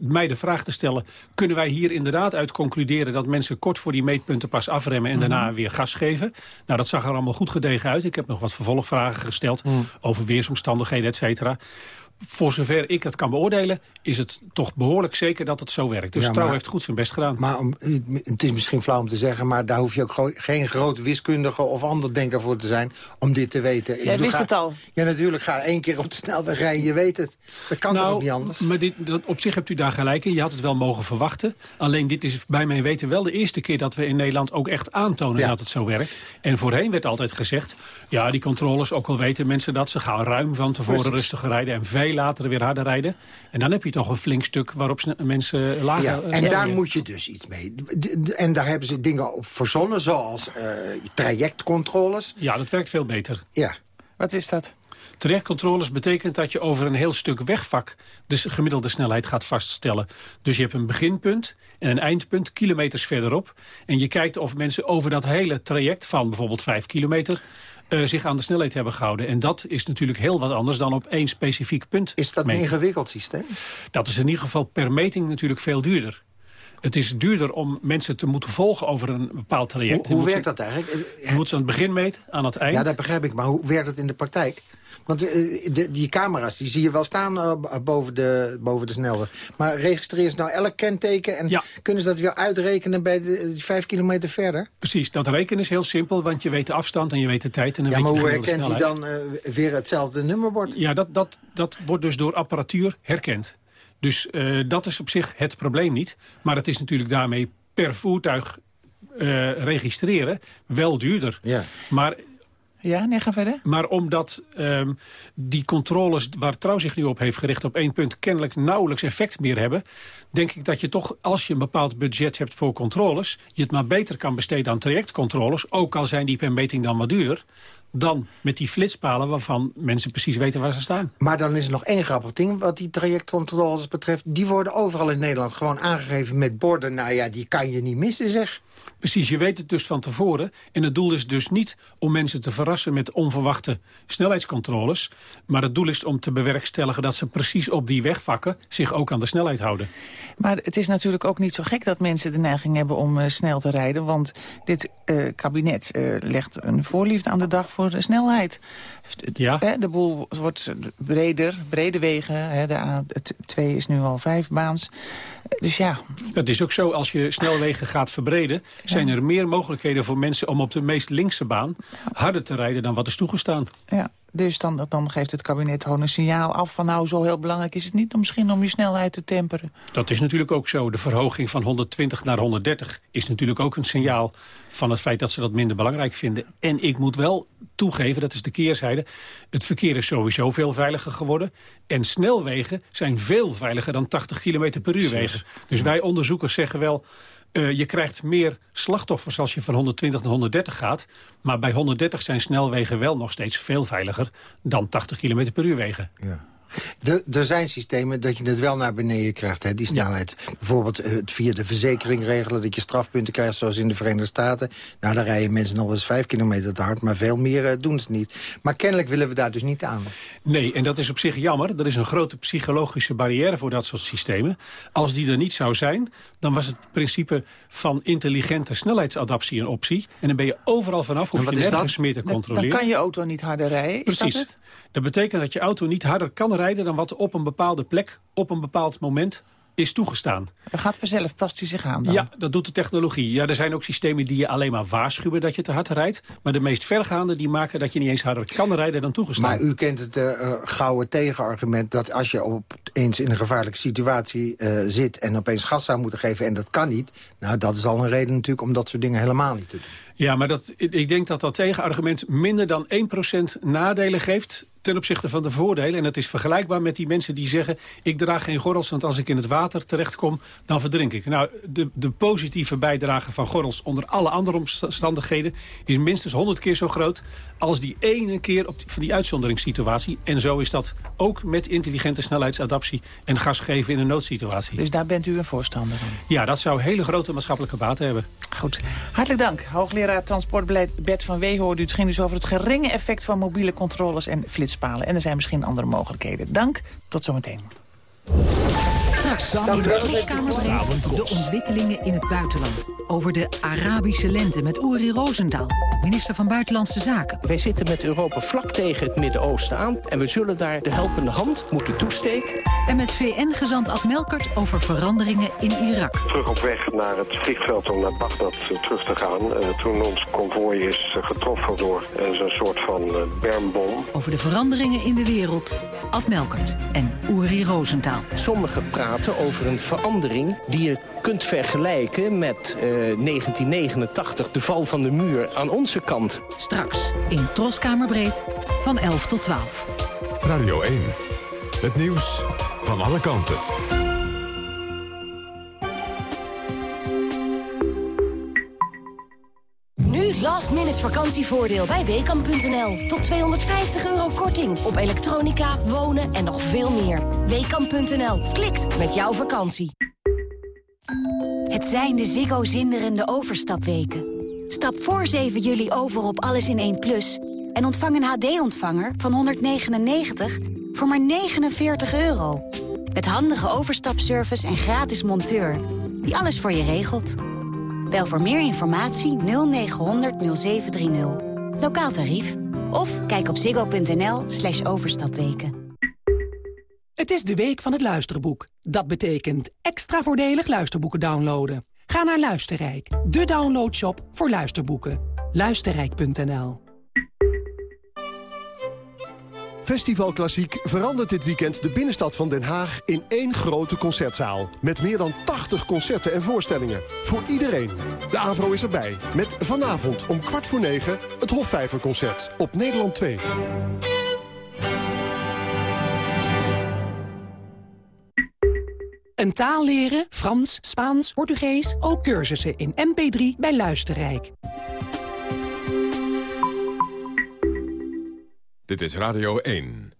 Speaker 36: mij de vraag te stellen... kunnen wij hier inderdaad uit concluderen... dat mensen kort voor die meetpunten pas afremmen... en daarna weer gas geven? Nou, dat zag er allemaal goed gedegen uit. Ik heb nog wat vervolgvragen gesteld mm. over weersomstandigheden, et cetera voor zover ik het kan beoordelen... is het toch behoorlijk zeker dat het zo werkt. Dus ja, Trouw heeft goed zijn best gedaan.
Speaker 34: Maar om, het is misschien flauw om te zeggen... maar daar hoef je ook geen grote wiskundige of ander denker voor te zijn... om dit te weten.
Speaker 33: Jij wist
Speaker 34: ga,
Speaker 33: het al.
Speaker 34: Ja, natuurlijk. Ga één keer op de snelweg rijden, je weet het. Dat kan
Speaker 36: nou,
Speaker 34: toch ook niet anders?
Speaker 36: Maar dit, dat, op zich hebt u daar gelijk in. Je had het wel mogen verwachten. Alleen dit is bij mijn weten wel de eerste keer... dat we in Nederland ook echt aantonen ja. dat het zo werkt. En voorheen werd altijd gezegd... ja, die controles, ook al weten mensen dat... ze gaan ruim van tevoren Precies. rustiger rijden... en later weer harder rijden. En dan heb je toch een flink stuk waarop mensen lager...
Speaker 34: Ja, en daar moet je dus iets mee. En daar hebben ze dingen op verzonnen, zoals uh, trajectcontroles.
Speaker 36: Ja, dat werkt veel beter.
Speaker 34: Ja.
Speaker 33: Wat is dat?
Speaker 36: Trajectcontroles betekent dat je over een heel stuk wegvak... de gemiddelde snelheid gaat vaststellen. Dus je hebt een beginpunt en een eindpunt, kilometers verderop. En je kijkt of mensen over dat hele traject van bijvoorbeeld 5 kilometer... Uh, zich aan de snelheid hebben gehouden. En dat is natuurlijk heel wat anders dan op één specifiek punt
Speaker 34: Is dat
Speaker 36: meten.
Speaker 34: een ingewikkeld systeem?
Speaker 36: Dat is in ieder geval per meting natuurlijk veel duurder. Het is duurder om mensen te moeten volgen over een bepaald traject.
Speaker 34: Hoe, hoe werkt dat eigenlijk?
Speaker 36: Je moet ze aan het begin meten, aan het eind.
Speaker 34: Ja, dat begrijp ik. Maar hoe werkt het in de praktijk? Want de, die camera's die zie je wel staan uh, boven, de, boven de snelweg. Maar registreer ze nou elk kenteken... en kunnen ze dat weer uitrekenen bij de, die vijf kilometer verder?
Speaker 36: Precies, dat rekenen is heel simpel, want je weet de afstand en je weet de tijd. En dan
Speaker 34: ja,
Speaker 36: weet
Speaker 34: maar
Speaker 36: je
Speaker 34: hoe herkent hij dan uh, weer hetzelfde nummerbord?
Speaker 36: Ja, dat, dat, dat wordt dus door apparatuur herkend. Dus dat is op zich het probleem niet. Maar het is natuurlijk daarmee per voertuig registreren wel duurder.
Speaker 34: Ja.
Speaker 36: Maar
Speaker 33: ja, nee, ga verder.
Speaker 36: Maar omdat um, die controles waar Trouw zich nu op heeft gericht... op één punt kennelijk nauwelijks effect meer hebben... denk ik dat je toch, als je een bepaald budget hebt voor controles... je het maar beter kan besteden aan trajectcontroles... ook al zijn die per meting dan wat duurder dan met die flitspalen waarvan mensen precies weten waar ze staan.
Speaker 34: Maar dan is er nog één grappig ding wat die trajectcontroles betreft. Die worden overal in Nederland gewoon aangegeven met borden. Nou ja, die kan je niet missen, zeg.
Speaker 36: Precies, je weet het dus van tevoren. En het doel is dus niet om mensen te verrassen met onverwachte snelheidscontroles. Maar het doel is om te bewerkstelligen dat ze precies op die wegvakken zich ook aan de snelheid houden.
Speaker 33: Maar het is natuurlijk ook niet zo gek dat mensen de neiging hebben om uh, snel te rijden. Want dit uh, kabinet uh, legt een voorliefde aan de dag voor de snelheid.
Speaker 36: Ja.
Speaker 33: De boel wordt breder, brede wegen. Hè, de A2 is nu al vijf baans. Dus ja.
Speaker 36: Het is ook zo, als je snelwegen gaat verbreden... zijn er meer mogelijkheden voor mensen om op de meest linkse baan... harder te rijden dan wat is toegestaan.
Speaker 33: Ja. Dus dan, dan geeft het kabinet gewoon een signaal af van... nou, zo heel belangrijk is het niet om misschien om je snelheid te temperen.
Speaker 36: Dat is natuurlijk ook zo. De verhoging van 120 naar 130 is natuurlijk ook een signaal... van het feit dat ze dat minder belangrijk vinden. En ik moet wel toegeven, dat is de keerzijde... het verkeer is sowieso veel veiliger geworden. En snelwegen zijn veel veiliger dan 80 km per uur wegen. Dus wij onderzoekers zeggen wel... Uh, je krijgt meer slachtoffers als je van 120 naar 130 gaat. Maar bij 130 zijn snelwegen wel nog steeds veel veiliger dan 80 km per uur wegen.
Speaker 34: Ja. Er zijn systemen dat je het wel naar beneden krijgt, hè, die snelheid. Ja. Bijvoorbeeld uh, via de verzekering regelen dat je strafpunten krijgt... zoals in de Verenigde Staten. Nou, dan rijden mensen nog wel eens vijf kilometer te hard... maar veel meer uh, doen ze niet. Maar kennelijk willen we daar dus niet aan.
Speaker 36: Nee, en dat is op zich jammer. Er is een grote psychologische barrière voor dat soort systemen. Als die er niet zou zijn, dan was het principe van intelligente snelheidsadaptie een optie. En dan ben je overal vanaf, hoef je nergens meer te controleren.
Speaker 33: Dan kan je auto niet harder rijden, is
Speaker 36: Precies.
Speaker 33: dat het?
Speaker 36: Dat betekent dat je auto niet harder kan rijden dan wat op een bepaalde plek, op een bepaald moment is toegestaan.
Speaker 33: Dat gaat vanzelf, past hij zich aan dan?
Speaker 36: Ja, dat doet de technologie. Ja, er zijn ook systemen die je alleen maar waarschuwen dat je te hard rijdt. Maar de meest vergaande die maken dat je niet eens harder kan rijden dan toegestaan.
Speaker 34: Maar u kent het uh, gouden tegenargument dat als je opeens in een gevaarlijke situatie uh, zit... en opeens gas zou moeten geven en dat kan niet... nou, dat is al een reden natuurlijk om dat soort dingen helemaal niet te doen.
Speaker 36: Ja, maar dat, ik denk dat dat tegenargument minder dan 1% nadelen geeft ten opzichte van de voordelen. En dat is vergelijkbaar met die mensen die zeggen... ik draag geen gordels, want als ik in het water terechtkom, dan verdrink ik. Nou, de, de positieve bijdrage van gordels onder alle andere omstandigheden... is minstens 100 keer zo groot als die ene keer op die, van die uitzonderingssituatie. En zo is dat ook met intelligente snelheidsadaptie en gas geven in een noodsituatie.
Speaker 33: Dus daar bent u een voorstander van?
Speaker 36: Ja, dat zou hele grote maatschappelijke baten hebben.
Speaker 33: Goed. Hartelijk dank. Hoogleraar Transportbeleid Bert van Wee hoorde u. Het ging dus over het geringe effect van mobiele controles en En er zijn misschien andere mogelijkheden. Dank. Tot zometeen.
Speaker 29: Straks in de Troskamer de ontwikkelingen in het buitenland. Over de Arabische lente met Uri Rosendaal, minister van Buitenlandse Zaken.
Speaker 37: Wij zitten met Europa vlak tegen het Midden-Oosten aan... en we zullen daar de helpende hand moeten toesteken.
Speaker 29: En met VN-gezant Ad Melkert over veranderingen in Irak.
Speaker 38: Terug op weg naar het vliegveld om naar Bagdad uh, terug te gaan... Uh, toen ons konvooi is uh, getroffen door zo'n soort van bermbom.
Speaker 29: Over de veranderingen in de wereld, Ad Melkert en Uri Rosendaal.
Speaker 37: Sommigen praten over een verandering die je kunt vergelijken met uh, 1989, de val van de muur aan onze kant.
Speaker 29: Straks in Troskamerbreed van 11 tot 12.
Speaker 1: Radio 1, het nieuws van alle kanten.
Speaker 39: Vakantievoordeel bij WKAM.nl. Tot 250 euro korting op elektronica, wonen en nog veel meer. WKAM.nl. Klikt met jouw vakantie.
Speaker 30: Het zijn de Ziggo zinderende overstapweken. Stap voor 7 juli over op Alles in 1 Plus... en ontvang een HD-ontvanger van 199 voor maar 49 euro. Met handige overstapservice en gratis monteur. die alles voor je regelt. Bel voor meer informatie 0900 0730. Lokaal tarief. Of kijk op ziggo.nl slash overstapweken.
Speaker 40: Het is de week van het luisterboek. Dat betekent extra voordelig luisterboeken downloaden. Ga naar Luisterrijk, de downloadshop voor luisterboeken. Luisterrijk.nl
Speaker 41: Festival Klassiek verandert dit weekend de binnenstad van Den Haag in één grote concertzaal. Met meer dan 80 concerten en voorstellingen. Voor iedereen. De AVRO is erbij. Met vanavond om kwart voor negen het Hofvijverconcert op Nederland 2.
Speaker 40: Een taal leren, Frans, Spaans, Portugees, ook cursussen in MP3 bij Luisterrijk.
Speaker 1: Dit is Radio 1.